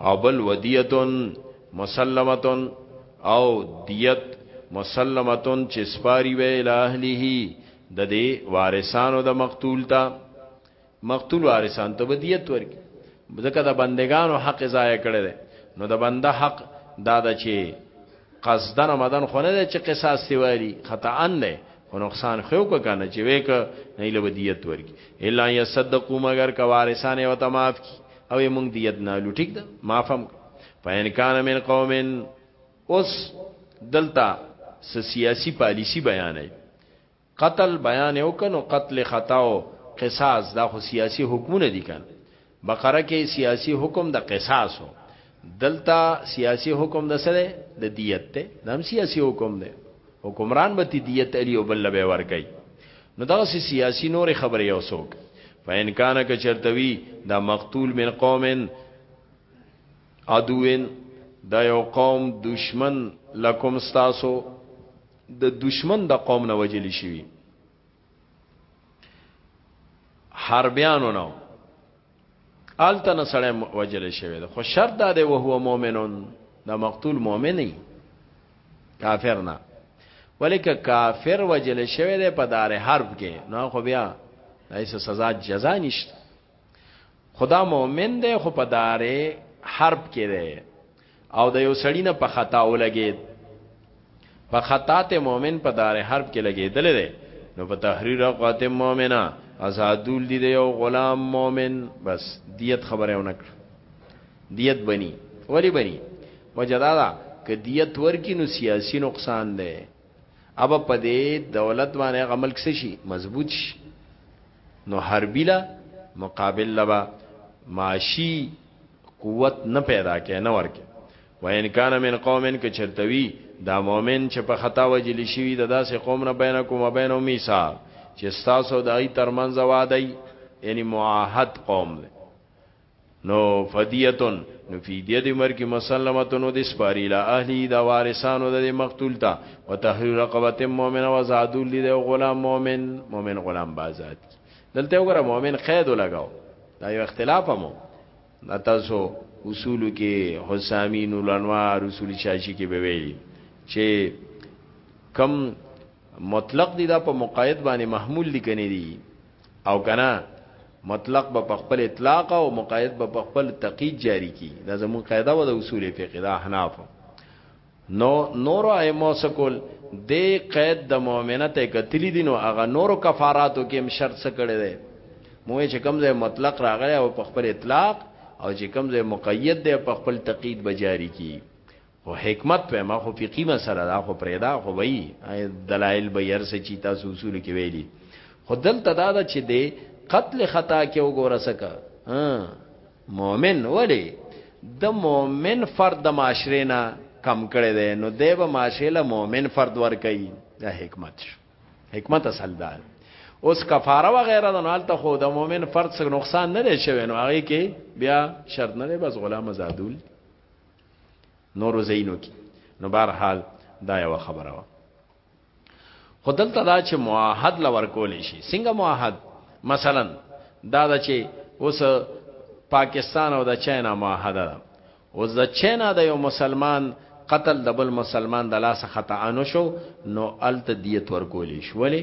او بل ودیتون مسلمتون او دیت مسلمتون چې سپاری وی اله له د دې وارثانو د مقتول ته مقتول وارثان ته بدیت ورکي ځکه د بندگانو حق ضایع کړي دي نو د بنده حق دا د چې قصدن مدن خو نه چې قصاص سیواري خطا ان نه خو نقصان خو کو کنه چې وېک نه له بدیت ورکي الا یصدقوا مگر کا وارثان او تماف کی او موږ دیت نه لو ټیک ده معافم فین کان من قوم اوس دلتا سیاسی پالیسی بیانې قتل بیان یې وکړ نو قتل خطا او قصاص دا خو سیاسي حکمونه دي کنه بقره کې سیاسي حکم د قصاص و دلته سیاسي حکم د سره د دیت ته دا هم سیاسي حکم دی حکمران به تی دیت علی او بل به ور کوي نو دا سي سیاسي نور خبره یو سوک فین کان ک چرتوی دا مقتول من قومن عدوین دا یو قوم دشمن لکم استاسو د دشمن د قوم نه وجلی شوی حربیانو نو آلته نه سړی وجل شوی خو شرط دا دی وهو مؤمنون دا مقتول مؤمن نه کافر نه ولیک کافر وجل شوی دی په دار حرب کې نه خو بیا ایسه سزا جزا نشته خدا مؤمن دی خو په دار حرب کې دی او د یو سړی نه په خطا ولګید په خطا ته مؤمن په دار حرب کې لګیدل دی نو په تحریر رقبت مؤمنه آزادول دي د یو غلام مؤمن بس دیت خبره ونکړ دیت بني ولی بني وجدادا ک دیت ورکی نو سیاسی نقصان ده اب په دې دولت باندې عمل کسي مضبوط شي نو حربی لا مقابل لبا معاشی قوت نه پیدا کې نه ورکه و ان کان من قوم ک چرتوی دا مؤمن چې په خطا وجل شي د داسې قوم نه بینکم و بینهم میثاق چې تاسو دای ترمنځ وادي یعنی معاهد قوم دی نو فدیتن نو فدیه دی مرکی مسلمتن و دی سپاری لا اهلی دا وارثانو د مقتول تا و تحریر رقبت مؤمن و زادول دی دا غلام مؤمن مؤمن غلام بازاد کی دلته وګره مؤمن قید لگاو دا یو اختلاف مو تاسو اصول کې حسامین الانوار اصول شاشی کې به ویلي چې کم مطلق دی دا په مقاید باندې محمول لیکنی دی او کنه مطلق به په خپل اطلاق او مقید به په خپل تقید جاری کی دا زمون قاعده و د اصول فقه دا احناف نو نور ائمه سکول د قید د مؤمنه ته کتلی دي نو هغه نورو کفاراتو کې هم شرط څه کړی دی مو چې کوم ځای مطلق راغلی او په خپل اطلاق او چې کوم ځای مقید دی په خپل تقید بجاری کی خو حکمت په ما خو فقهي مسله دا خو پرېدا خو وایي دلایل به هر څه چی تاسو اصول کې ویلي خو دلته دا ده چې دی قتل خطا کې وګوره سکه مؤمن ولی د مؤمن فرد د معاشره نه کم کړي دی نو دی به معاشره له مؤمن فرد ور کوي دا حکمت شو حکمت اصل دا اوس کفاره و غیره د نال ته خو د مؤمن فرد څخه نقصان نه دی شوی نو هغه کې بیا شرط نه دی بس غلام زادول نورو زینو کې نو بهر حال دا یو خبره و خدل ته دا چې معاهد لور کول شي څنګه معاهد مثلا دا دا چې اوس پاکستان او د چاینا معاهده ده اوس د چاینا د یو مسلمان قتل د بل مسلمان د لاس خطا انو شو نو الته دیت ورکول شي ولی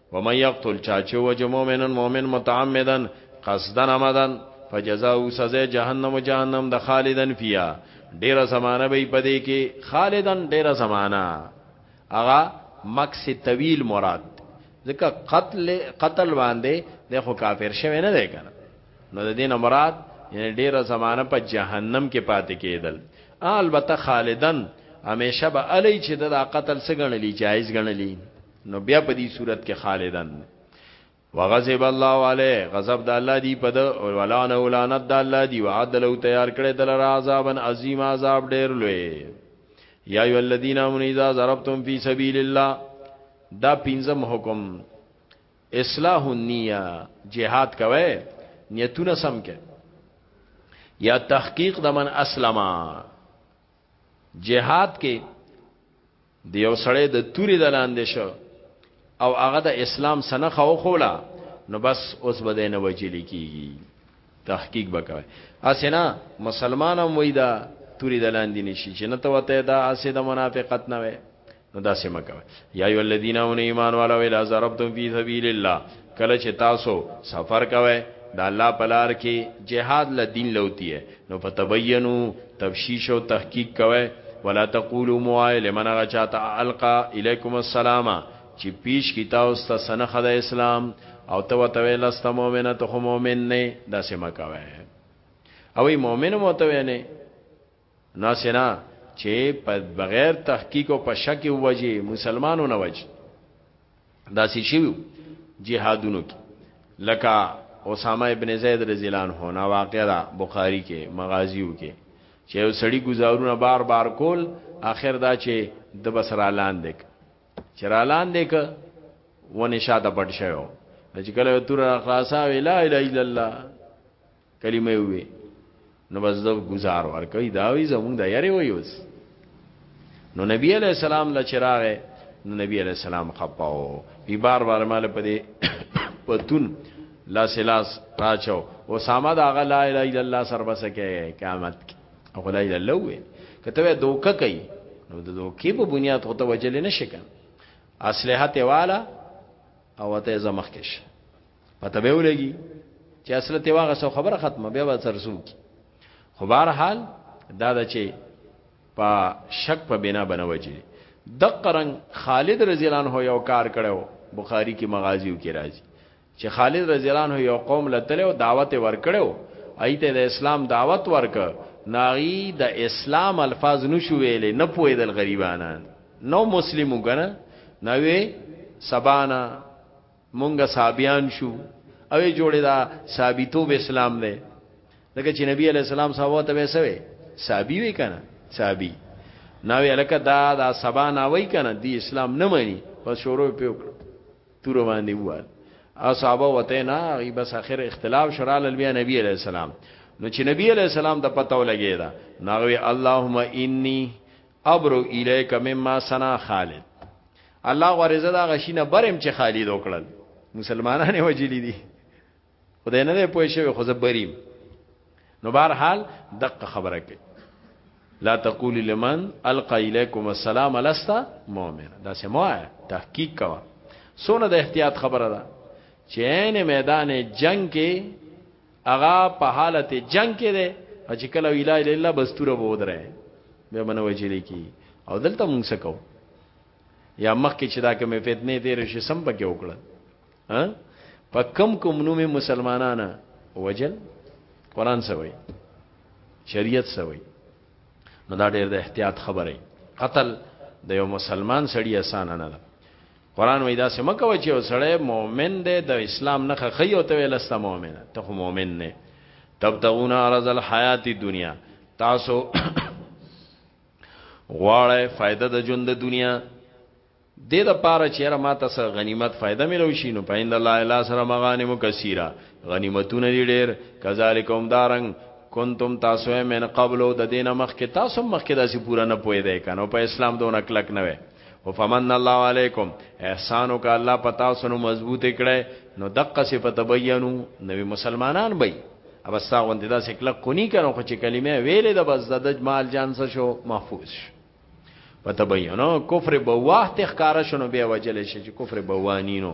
ومن یقتل چاچه وجه مؤمنا مؤمن متعمدا قصدا عمدا فجزاؤ سزا جهنم جهنم د خالدن فیا ډیره زمانہ به پدې کې خالدن ډیره زمانہ اغا مکس طویل مراد ځکه قتل قتل باندې د خو کافر شوی نه دی کنه نو د دین مراد یعنی ډیره زمانہ په جهنم کې پاتې کېدل البته خالدن همیشه به علی چې د قتل سګنلی جایز ګڼلی نو بیا په دې صورت کې خالدن وغضب الله علیه غضب د الله دی په د ولان ولانت د الله دی وعد له تیار کړي د لرا عذابن عظیم عذاب ډیر لوی یا ای الذین امنوا اذا ضربتم فی سبیل الله دا پنځم حکم اصلاح النیه جهاد کوي نیتونه سم کې یا تحقیق د من اسلمہ جهاد کې د یو سړی د توري د لاندې شو او هغه د اسلام سنه خو خولا نو بس اوس بده نه وجلی کیږي تحقیق وکړي اسنه مسلمان هم وای دا توري د لاندې نشي چې نه ته وته دا اسې د منافقت نه وي نو دا سم کوي یا ای الذین امنوا ایمان والا ویلا ضربتم فی سبیل الله کله چې تاسو سفر کوئ د الله په لار کې جهاد له دین لوتی نو فتبینو تفشیش او تحقیق کوئ ولا تقولوا موای لمن غچاتا القا الیکم السلام چې پیش کی تاسو ته سنخه د اسلام او ته وتوی لست مؤمنه ته مؤمن نه داسې مکوي او مؤمن مو ته نه ناسې نه چې په بغیر تحقیق او په شک وجه مسلمانو نه وجه داسې شوی جهادونو کې لکه اسامه ابن زید رضی الله عنه نا واقع دا بخاری کې مغازیو کې چې یو سړی گزارونه بار بار کول اخر دا چې د بسرا لاندې چې را لاندې ک ونه شاته پټ شوی چې کله تور خلاصا وی لا اله الا الله کلمه وي نو بس د گزار ور کوي دا وي زمونږ د یاري وي اوس نو نبی علی السلام لا چراغه نو نبی علی السلام خپاو وی بار بار مال په دې پتون لا سلاس راچو او ساما دا غ لا اله الا الله سر بس کې قیامت کې او لا اله الا وي کته دوکه کوي نو د دوکې په بنیاد خو ته وجل نه شي کنه اصله ته والا او ته زمخ کې پته به ولګي چې اصل ته واغه سو خبره ختمه بیا به سرسو کی خو بهر حال دا د چې په شک په بنا بنوجي د قرن خالد رضی الله عنه یو کار کړو بخاری کې مغازیو کې راځي چې خالد رضی الله عنه یو قوم لته او دعوت ورکړو ایته د اسلام دعوت ورک ناغي د اسلام الفاظ نشو ویلې نه پوهېدل غریبانان نو مسلمو کنه نوې سبانا مونږ صحابیان شو او یې جوړې دا ثابتوب اسلام دی لکه چې نبی علی السلام صحابه ته وسوي صحابي وی کنه صحابي ناوی الکه دا دا سبا ناوی کنه دی اسلام نه مانی پس شروع په وکړه تور باندې ووال اصحابه وته نه ای بس اخر اختلاف شرال البیا نبی علی السلام نو چې نبی علی السلام د پته ولګی دا ناوی اللهم انی ابرو الیک مما سنا خالد الله غوړزه دا غشینه برم چې خالی دوکړل مسلمانانه وجلی دي خدای نه پوه شوی خو زبریم نو بهر حال دقه خبره کوي لا تقول لمن القى اليكم السلام لست مؤمن دا سموه تحقیق کوا سونه د احتیاط خبره ده چې عین میدان جنگ کې اغا په حالت جنگ کې ده او چې کله ویلا اله الله بس توره به ودره به منه وجلی کی او دلته مونږ سکو یا مخکې چې دا کومې فتنې تیر شي سم پکې وکړه ها په کم کوم نوم مسلمانانه وجل قران سوي شریعت سوي نو دا ډېر د احتیاط خبره قتل د یو مسلمان سړی اسانه نه ده قران وای دا سم کوي چې وسړی مؤمن دی د اسلام نه خخی او ته ولست مؤمن ته خو مؤمن نه تبتغون عرض الحیات دنیا تاسو غواړی فائدہ د ژوند د دنیا د دې لپاره چې را ماته سره غنیمت فائدہ ملو شي نو پیند الله الا سره مغانم کثیره غنیمتونه ډېر کذالکوم دارنګ کنتم تاسو من قبل د دینه مخ کې تاسو مخ کې داسې پورا نه پوي دی کنه په اسلام دونه کلک نه وي او فمن الله علیکم احسان وک الله پتا سنو مضبوط کړه نو دقه سی په تبینو نو مسلمانان بې ابا ستا غوند دا سکل کونی کړه خو چې کلمه ویلې د بس د مال جان سره شو محفوظ شو په تبینو کفر بواه تخکارا شنو بیا وجل شي چې کفر بوانینو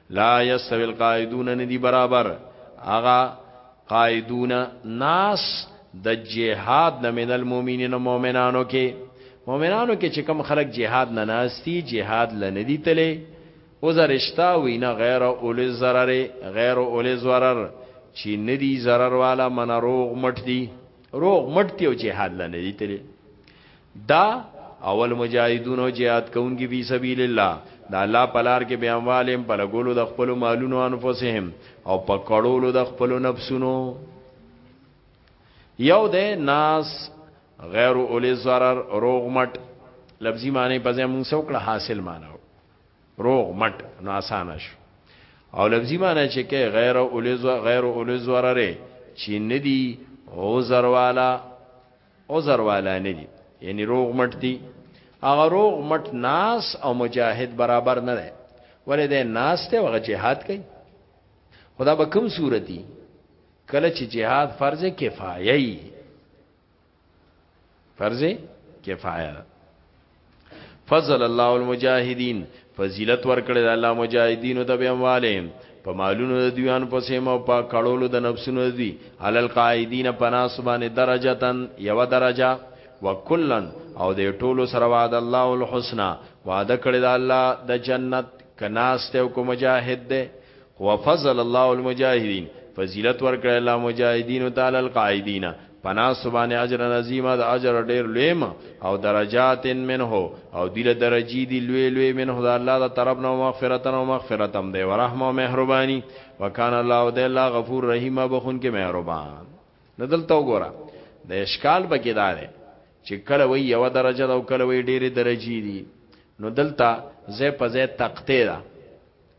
لا یستوی القائدون ندی برابر اغا قائدون ناس د جهاد نه من المؤمنین مؤمنانو کې مؤمنانو کې چې کم خلک جهاد نه ناشتي جهاد لندی تله او زرشتا وینه غیر اول zarar غیر اول zarar چې ندی zarar والا من روغ مټ دی روغ مټ دی او جهاد لندی تله دا اول مجاهدون او جهاد کوونکي په سبیل الله دا الله پلار کې بیا والم په لګولو د خپل مالونو انفسهم او په کړولو د خپل نفسونو یو ده ناس غیر اولی zarar روغ مټ لفظي معنی په ځای موږ څوکړه حاصل معنی روغ مټ نو اسانه شو او لفظي معنی چې کې غیر اولی غیر اولی zarar چې ندي او زروالا عذر والا نه دي یعنی روغ مټ دي هغه روغ مټ ناس او مجاهد برابر نه دی ولې د ناس ته هغه جهاد کوي خدا به کوم صورتي کله چې جهاد فرض کفایه فرض کفایه فضل الله المجاهدین فضیلت ورکړی د الله مجاهدینو ته به امواله په مالونو د دیوان په سیمه او په کړولو د نفسونو دی علل قائدین پناس باندې درجتن یو درجه وکلن او د ټولو سره وعد الله الحسنا وعده کړی د الله د جنت کناست او کو مجاهد ده وفضل الله المجاهدین فضیلت ورکړی الله مجاهدین تعالی القاعدین پنا سبحان اجر عظیم د اجر ډیر لویم او درجات منه او دله درجی دی لوی لوی منه د الله د طرف نو مغفرت او مغفرتم دی ورحم او مهربانی وکانه الله د الله غفور رحیم بخون کې مهربان ندلته وګوره د اشکال بګی دار چې کله وی یو درجه او کله وی ډیره درجی دی نو دلته زه په زه تقته ده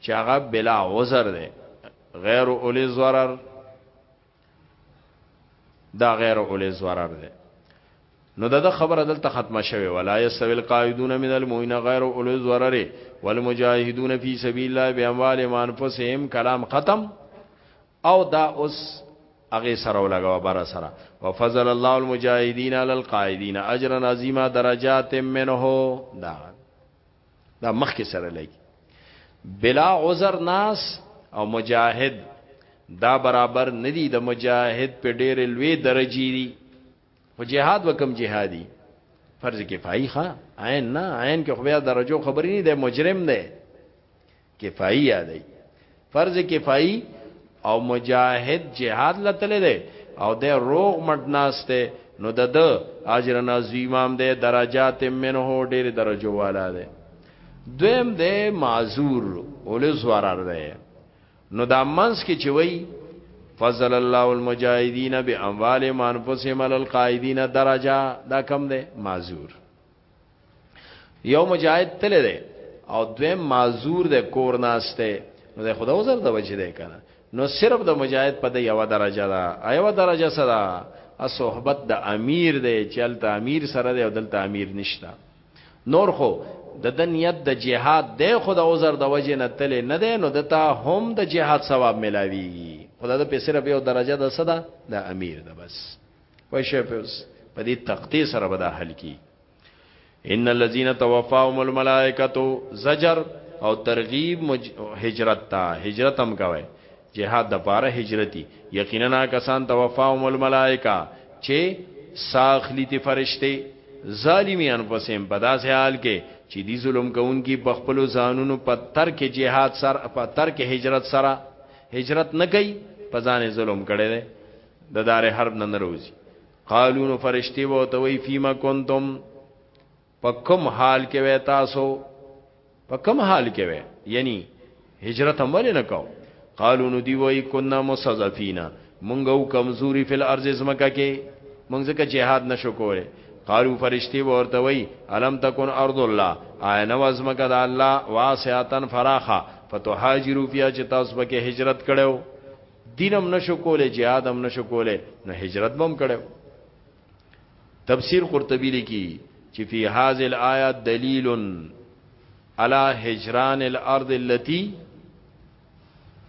چې هغه بلا عذر دی غیر اولی ضرر دا غیر اولی ضرر دی نو دا, دا خبره دلته ختمه شوه ولا یسویل قائدون من المؤمنین غیر اولی ضرر والمجاهدون فی سبیل الله باموالهم انفسهم کلام ختم او دا اوس هغه سره ولګوا بار سره وفضل الله المجاهدین علی القائدین اجرا عظیما درجات منه دا دا مخ کې سره لګي بلا عذر ناس او مجاهد دا برابر ندی د مجاهد په ډېر لوی درجه دی او جهاد وکم جهادي فرض کفایي ښا عین نه عین کې خو بیا درجو خبرې نه دی مجرم دی کفایي یادای فرض کفایي او مجاهد جهاد لتل دی او د روغ مټناسته نو د د اجر نازیمام د درجات منه ډیر درجو والا دی دویم د معذور اولې زوارار دی نو دا منس کې چې وای فضل الله المجاهدین باموال انفسهم القائدین درجه دا کم ده معذور یو مجاهد تل دی او دویم معذور دی کور ناشته نو د خدا وزر د وجه دی کنه نو صرف د مجاهد په د یو درجه ده ایو درجه سره صحبت د امیر دی چلته امیر سره دی او دلته امیر نشتا نور خو د دنیت د جهاد د خدا عذر د وجه نه تل نه ده نو دتا هم د جهاد ثواب ملاوي خدا د پیسې رب یو درجه د صدا د امیر ده بس وای شپوس په دې تقدیر سره به دا حل کی ان الذين توفاهم الملائکه زجر او ترغیب مج... هجرت تا هجرت هم کوي جهاد د پاره هجرتي یقینا کسان توفاهم الملائکه چې ساخلی تی فرشته ظالمی انفسهم په داسې حال کې چې دی ظلم کوونکی په خپل ځانونو په ترک جهاد سر په ترک هجرت سره هجرت نه کوي په ځان ظلم کړي ده د دار حرب نه ناروزي قالو نو فرشتي وو ته وی فيما كنتم په کوم حال کې وې تاسو په کوم حال کې وې یعنی هجرت هم ولې نکاو قالو نو دی وی كنا مستضعفين مونږ او کمزوري فل ارض زمکه کې مونږ ځکه جهاد نشو کوله قالو فرشتي ورته وی الم تکون ارض الله عین وزمک د الله واسعتن فراخه فتوحاجرو فیا چې تاسو به هجرت کړو دینم نشو کوله جهاد هم نشو کوله نو هجرت بم کړو تفسیر قرطبی لیکي چې فی هاذ الایا دلیل علی هجران الارض التي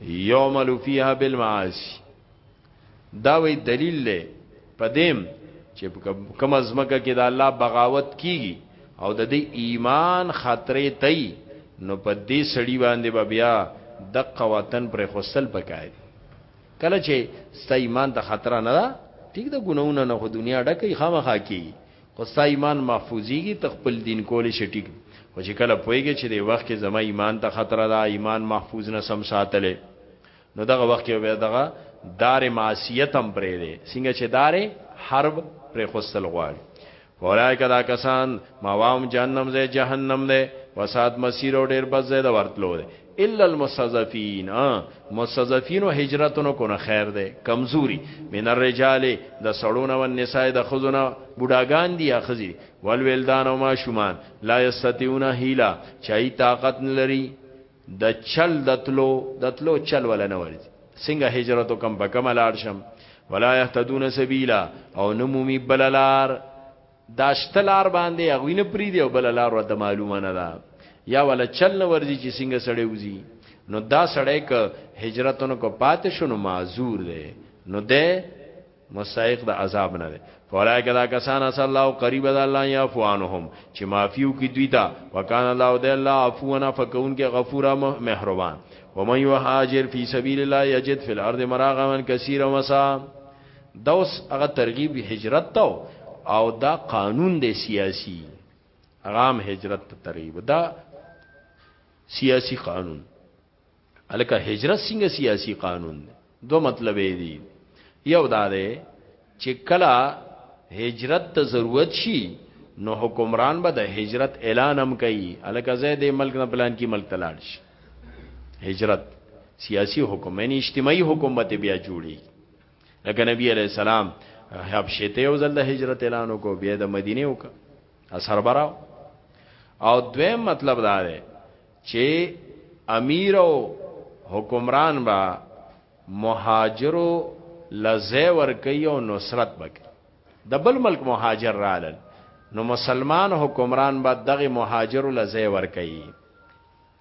یعمل فیها بالمعاصی دا وی دلیل له پدیم چې کوم ازمکه کې د الله بغاوت کیږي او د دې ایمان خاطرې تئی نو په دې سړی باندې به بیا دقه وطن پر خوستل پکای کله چې ستا ایمان ته خطر نه ده ټیک د ګناونه نه خو دنیا ډکه خامخا کی خو ستا ایمان محفوظیږي تخپل دین کول شي ټیک خو چې کله پويږي چې د وخت کې زما ایمان ته خطر ده ایمان محفوظ نه سم ساتلې نو دغه وخت کې به دغه دار معصیت هم پرې دی څنګه چې دار حرب پرې خوستل غواړي اولای کدا کسان ماوام جهنم زه جهنم ده وسات مسیر او ډیر بس زه د ورتلو ده الا المستضعفين مستضعفين او هجرتونو کو نه خیر ده کمزوري من الرجال د سړونه او النساء د خزونه بډاګان دي اخزي ول ولدان او ما شومان لا یستتیون هیلا چای طاقت لري د چل دتلو دتلو چل ولا نه ورځي څنګه هجرت وکم په کوم لار شم ولا يهتدون سبيلا او نمومي بللار دا شتلار باندې هغه نه پری دی او بل لار ورته معلومه نه ده یا ولا چل نه ورځي چې څنګه سړی وزي نو دا سړی ک هجرتونو کو پات شونو معذور دی نو ده مستحق د عذاب نه دی فولای کدا کسان اس الله قریب د الله یا فوانهم چې معافیو کې دوی تا وکان الله د الله عفونا فکون کې غفور مهربان ومن یهاجر فی سبیل الله یجد فی الارض مراغما کثیرا وسا دوس هغه ترغیب هجرت ته او دا قانون دی سیاسی غام هجرت ته ترغیب دا سیاسی قانون الکه هجرت څنګه سیاسي قانون دی دو مطلب دی یو دا دی چې کله هجرت ته ضرورت شي نو حکمران به د هجرت اعلان هم کوي الکه زه د ملک نه پلان کې ملک تلاړ شي هجرت سیاسی حکم یعنی اجتماعي حکومت بیا جوړي لکه نبی علی السلام حبشه ته یو ځل د هجرت اعلان وکړ بیا د مدینه وکړ اثر براو او دویم مطلب دا دی چه امیر او حکمران به مهاجرو له ځای ورکوي او نصرت به کوي د بل ملک مهاجر رالل نو مسلمان حکمران به دغه مهاجرو له ځای ورکوي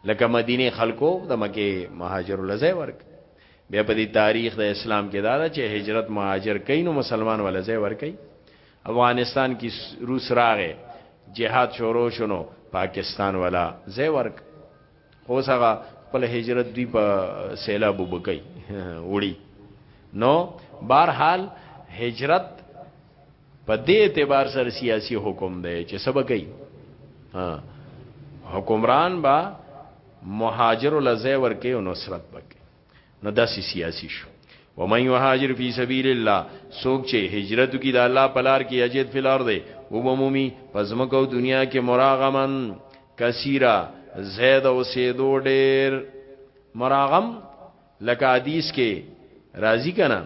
لکه مدینه خلکو د مکه مهاجرو له ځای ورک بیا په دې تاریخ د اسلام کې دا ده چې هجرت مهاجر کین او مسلمان ول ځای ورکي افغانستان کی روس راغې جهاد شروع شنو پاکستان ولا زې ورک خو سغه خپل هجرت دی په سیلاب وبکې وړي نو بهر حال هجرت په دې اعتبار سره سیاسي حکم دی چې سبقې ها حکمران با مهاجر لزه ورکه او نصرت بکې نو داسې سیاسي شو ومن یهاجر فی سبیل الله سوک چې هجرت کی د الله پلار کې اجد فل ارض او بمومی پزمکو دنیا کې مراغمن کثیره زید او سیدو ډیر مراغم لکه حدیث کې راضی کنا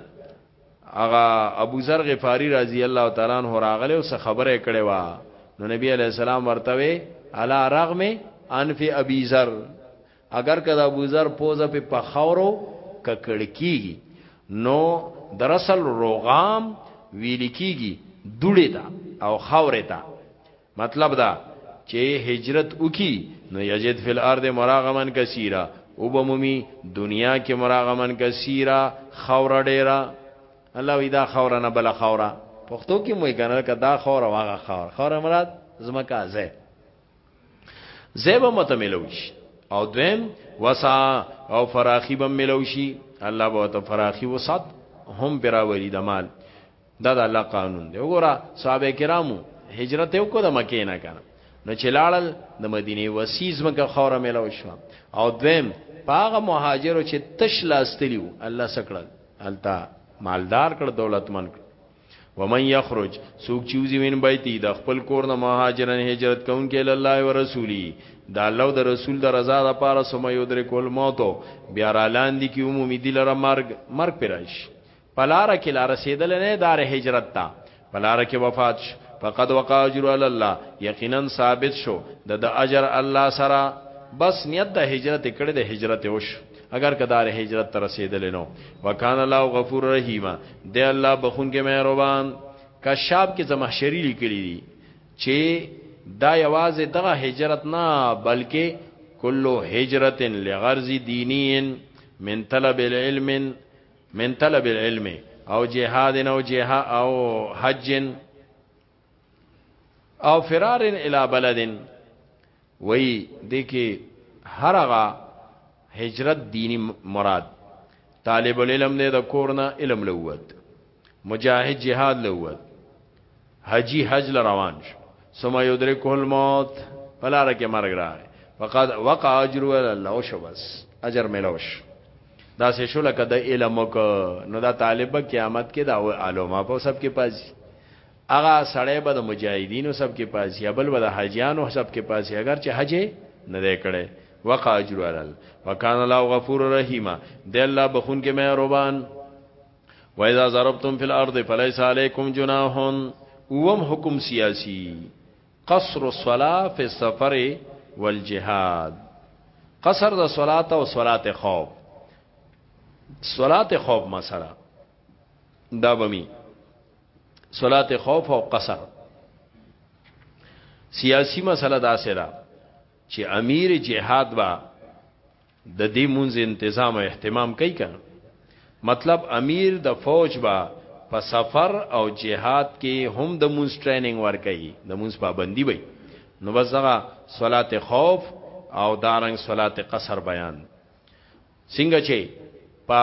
اغا ابو ذر غفاری رضی الله تعالی عنہ راغله او خبره کړې وا نو نبی علیہ السلام ورته وی علی رغم انف ابي ذر اگر که د ابوذر پوزه په پخاورو ککړ کیږي نو دراصل روغام ویل کیږي دوړې ته او خاورې ته مطلب دا چې هجرت وکي نو یجد فی الارض مراغمن کثیره او بمومی دنیا کې مراغمن کثیره خاور ډیره الله وی دا خاور نه بل خاور پښتو کې مې کنه کدا خاور واغه خاور خاور مراد زمکا زه زیبه مت ملوش او دویم وسا او فراخی به ملوشي الله به ته فراخی وسات هم براوري د مال دا د الله قانون دی وګوره صحابه کرامو هجرت یو کو د مکې نه کنه نو چې لاړل د مدینه وسیز مکه خوره ملو شو او دویم پاغه مهاجرو چې تش لاستلیو الله سکړل التا مالدار کړ دولتمن کړ ومن یخرج سوک چوزی من بیتی د خپل کور نه مهاجرن هجرت کون کې الله او رسولي دا الله د رسول د رضا د پاره سم یو درې کول موت بیا را لاندې کې عمومي دي لره مرګ مرګ پرایش پلار کې لار رسیدل نه دار هجرت تا پلار کې وفات شو فقد وقع اجر علی الله یقینا ثابت شو د د اجر الله سره بس نیت د هجرت کړه د هجرت وشو اگر کدار هجرت تر رسیدل نو وکان الله غفور رحیم دی الله بخون کې مهربان کشاب کې زمحشری لیکلی دي چې دا یوازې دغه هجرت نه بلکې کلو هجرت لغرض دینین من طلب العلم من طلب العلم او جهاد او جهاد او حج او فرار الى بلدن وی دی کې هر هغه هجرت دینی مراد طالب العلم دی د کورنا علم لوت مجاهد جهاد لوت حجی حج لروان شو ثم یدرکه الموت پلار کې مرګ راغی فقد وقع اجر الله شو بس اجر ملوش دا سه شو لکه د علم کو نو دا طالب قیامت کې دا علماء په سب کې پاجي هغه سړی به د مجاهدینو سب کې پاسی یا بل به د حاجیانو سب کې پاسی اگر چې حج نه دی کړی وقع اجر علل وکانه الله غفور رحیم د الله بخون کې مهربان و اذا ضربتم فی الارض فلیس علیکم جناح اوم حکم سیاسی قصر الصلاه فی السفر والجهاد قصر د صلات او صلات خوف صلات خوف مسله دا بمی صلات خوف او قصر سیاسی مسله دا سره چې امیر جهاد با د دې مونږ تنظیم او اهتمام کوي کنه مطلب امیر د فوج با په سفر او جهاد کې هم د مونږ ټریننګ ور کوي د مونږ پابندي وي نو وزغه صلات خوف او دارنګ صلات قصر بیان څنګه چې په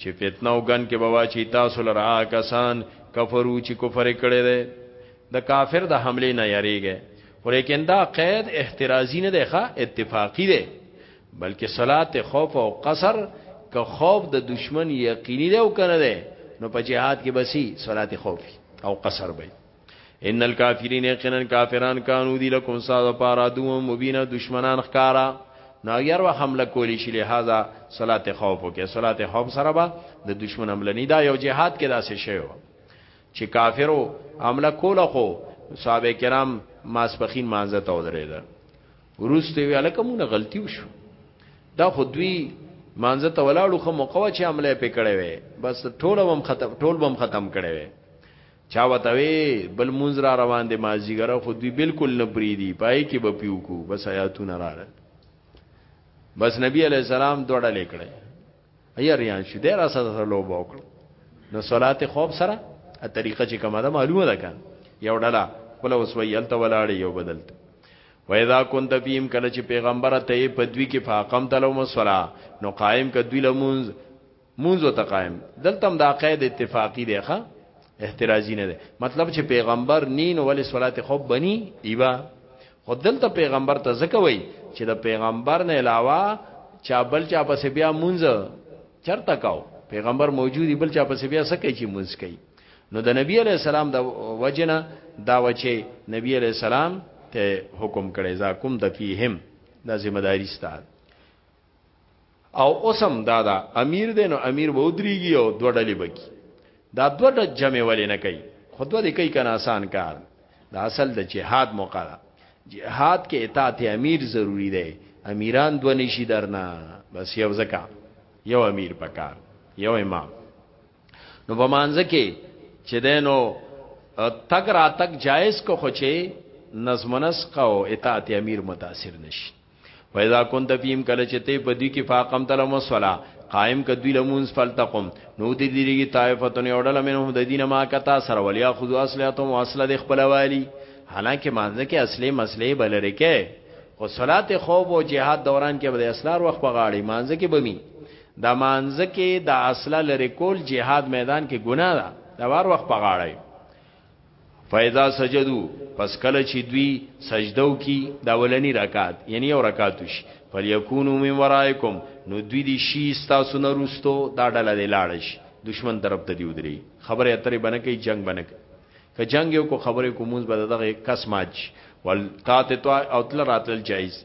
چې فتنه او ګن کې به واچي تاسو لره هغه کسان کفرو چې کفر یې کړی دی د کافر د حملې نه یریږي خو لیکن دا قید احترازی نه دی ښه اتفاقی دی بلکې صلات خوف او قصر که خوف د دشمن یقیني دی او کنه دی نو په جهاد کې بسی صلات خوف او قصر به ان الکافرین یقینا کافران کانو دی لکم ساده پارا دوم مبینا دشمنان خکارا نو یار و حمله کولی شي لہذا صلات خوف وکي صلات خوف سره با د دشمن حمله نه دا یو جهاد کې داسې شی و چې کافرو حمله کوله خو صحابه کرام ماسپخین مانزه ته ودرېده ورسته وی الکه مونږه غلطي وشو دا خو دوی مانزه ته ولاړو خو مقوا چې عمله پکړې وې بس ټول هم ختم ټول هم ختم کړې وې چا ورته وې بل مونځ را روان دی مازیګره خو دوی بالکل نه پریدي پای کې به پیو کو بس آیاتونه راغل بس نبی علی السلام دوړه لیکړه ایا ریان شو ډیر اساس سره لوب وکړ نو صلات خوب سره ا طریقه چې کومه ده معلومه ده کان یو ډلا خپل وسوي الته ولاړ یو بدلته و اذا كنت فيهم کله چې پیغمبر ته په دوی کې فاقم تلو مصلا نو قائم ک دوی لمونز مونږ ته قائم دلته هم د عقاید اتفاقی دی ښا احتراجی نه دی مطلب چې پیغمبر نین ول صلات خوب بنی ایبا خود دلته پیغمبر ته ځکه وای چې د پیغمبر نه علاوه چا بل چا پس بیا مونږ چرته کاو پیغمبر موجودی بل چا پس بیا سکه چې مونږ کوي نو د نبی علی السلام د وجنه دا وچه نبی علی السلام ته حکم کړي ځا کوم د فیهم دا ذمہ داری ستاد او اوسم دا دا امیر دی نو امیر به ودریږي او دوه ډلې بکی دا دوه ډلې جمع ولې نه کوي خود به کوي کنه آسان کار دا اصل د جهاد موقع ده جهاد کې اطاعت امیر ضروری دی امیران دوه نشي درنه بس یو زکا یو امیر پکار یو امام نو په مانځ کې چې دینو تګ را تک جایز کو خو چې نظم نسق او اطاعت امیر متاثر نشي وإذا كنت فيهم کله چې ته په دې کې فاقمت لهم الصلاة قائم ک دوی لمونز فلتقم نو دې دېږي طائفتون یوډل منهم د دینه ما کتا سره ولیا خذ اصلاتهم اصل د خپل والی حالانکه مانځ کې اصلي مسلې بلره کې خو صلات خوب او جهاد دوران کې به اسلار وخت په غاړي مانځ کې بمی د مانځ کې د اصله لری کول جهاد میدان کې ګناه ده د وار وخت په غاړي فاذا سجدو پس کله چې دوی سجده وکي دا ولنی رکعات یعنی یو رکعات شي فلیکونو من ورائکم نو دوی دي شي تاسو نه روستو دا ډله دی لاړ شي دشمن طرف ته دی ودري خبره اترې بنه کوي جنگ بنه کوي که جنگ یو کو خبره کومز به دغه کس ماج ول تا ته او تل راتل جایز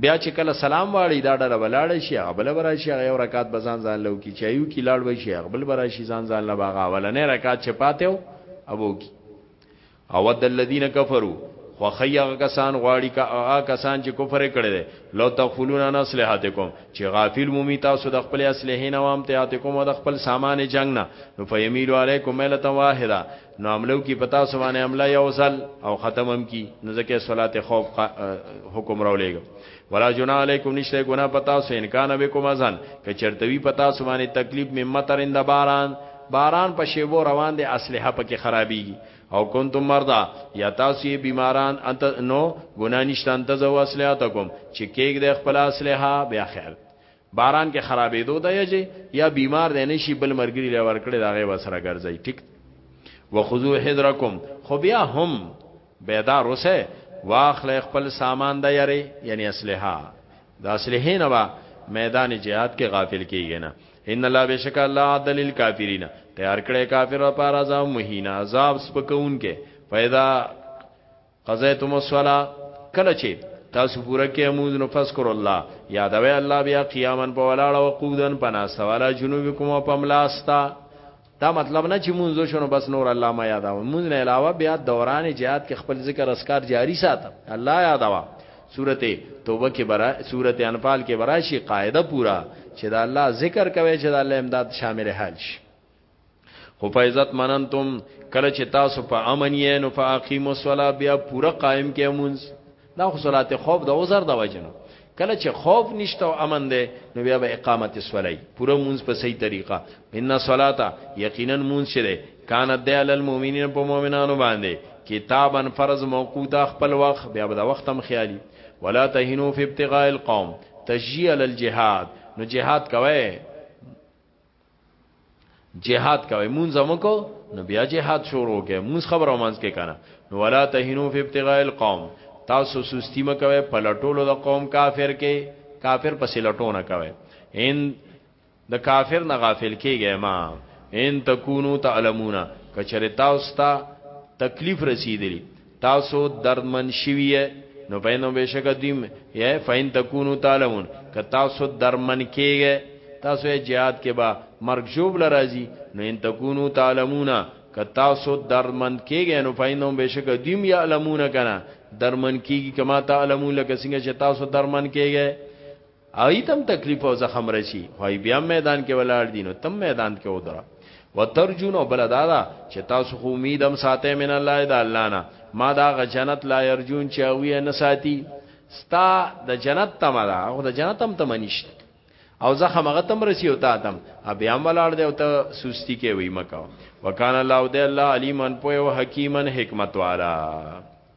بیا چې کله سلام واړی دا ډله ولاړ شي هغه بل برا شي هغه رکعات بزان ځان لو کی چایو کی لاړ وي شي هغه بل برا شي ځان ځان لا باغه ولنې رکعات چې پاتېو ابو کی او د الذين كفروا خو خیغه کسان غواړي کا هغه کسان چې کفر کړي دي لو تغفلون عن اسلحاتکم چې غافل مومي تاسو د خپل اسلحې نه وام ته اتکم او د خپل سامان جنگ نه نو فیمیل علیکم ملتا واحده نو عملو کی پتا سمانه عمله یو ځل او ختمم کی نو زکه صلات خوف حکم راولېګم ولا جنا علیکم نشته ګنا پتا سو ان کان بكم ازن ک چرتوی پتا سمانه تکلیف می مترند باران باران په شیبو روان دي اسلحه پکې خرابيږي او کنتم مرضا یا تاسو بیماران انت نو ګنا نشته انت زو اسلحه تکم چې کېګ د خپل اسلحه بیا خیر باران کې خرابېدو د یجه یا بیمار دی نشي بل مرګري له ورکړې دا غي وسره ګرځي ټیک وخذو حذرکم خو بیا هم بیدار اوسه واخل خپل سامان د یری یعنی اسلحه د اسلحه نه با میدان جهاد کې غافل کیږي نه ان الله بشک الله دلیل کافرین تیار کړي کافر لپاره عذاب مهینا عذاب سپکون کې پیدا قضیتم الصلا کله چې تاسو پوره کې موز نو فذكر الله یادوي الله بیا قیامن په ولاړه او قودن پنا سوالا جنوبکم او پملاستا دا مطلب نه چې مونږ شنو بس نور الله ما یاداو مونږ نه علاوه بیا دوران جهاد کې خپل ذکر اسکار جاری ساته الله یادوا سورته توبه کې برا سورته انفال کې براشي قاعده پورا چې دا الله ذکر کوي چې دا الله امداد شامل حال شي خو فایزت مننتم کله چې تاسو په امن یې نو فاقیموا الصلاه بیا پورا قائم کې مونږ دا خو صلات خوف د عذر د وجنه کله چې خوف نشته او امن دی نو بیا به اقامت الصلاه پورا مونږ په صحیح طریقه ان صلاتا یقینا مونږ شری کان د عل المؤمنین په مؤمنانو باندې کتابا فرض موقوتا خپل وخت بیا به د وخت هم خیالي ولا تهینوا فی ابتغاء القوم تشجیع للجهاد نو جهاد کوي جهاد کوي مونږ زمکو نو بیا جهاد شروع کوي مونږ خبر اومانس کې کنه نو ولا تهینو فی ابتغاء القوم تاسو سستی مکوي په لټولو د قوم کافر کې کافر پسې لټونه کوي ان د کافر نه غافل کېږي ما ان تکونو تعلمون کچره تاسو ته تکلیف رسیدلی تاسو دردمن شوي يئ، نو فإنهم بېشکه دوی م يئ، فإن تکونو تعلمون، که تاسو درمن کېږئ، تاسو يئ، جهاد کې به مرګ ژوبله راځي، نو ان تکونو تعلمون، که تاسو دردمند کېږئ، نو فإنهم بېشکه دوی م يعلمون، کنه درمن کېږي، کما تعلمون، لکه څنګه چې تاسو درمن کېږئ. هغوی ته هم تکلیف او زخم رسي خو هغوی بیا میدان کې ولاړ دي نو تم میدان کې ودره وترجون او بل دا ده چې تاسو خو امید هم ساتئ من الله د الله نه ما دا غ جنت لا يرجون چې هغوی نه ساتي ستا د جنت تمه ده خو د جنت هم تمه نشته او زخم هغه تم رسی او تا تم بیا ملاړ دی او ته سستی کې وی مکو وکانه الله دی الله علیمن پوی او حکیمن حکمت والا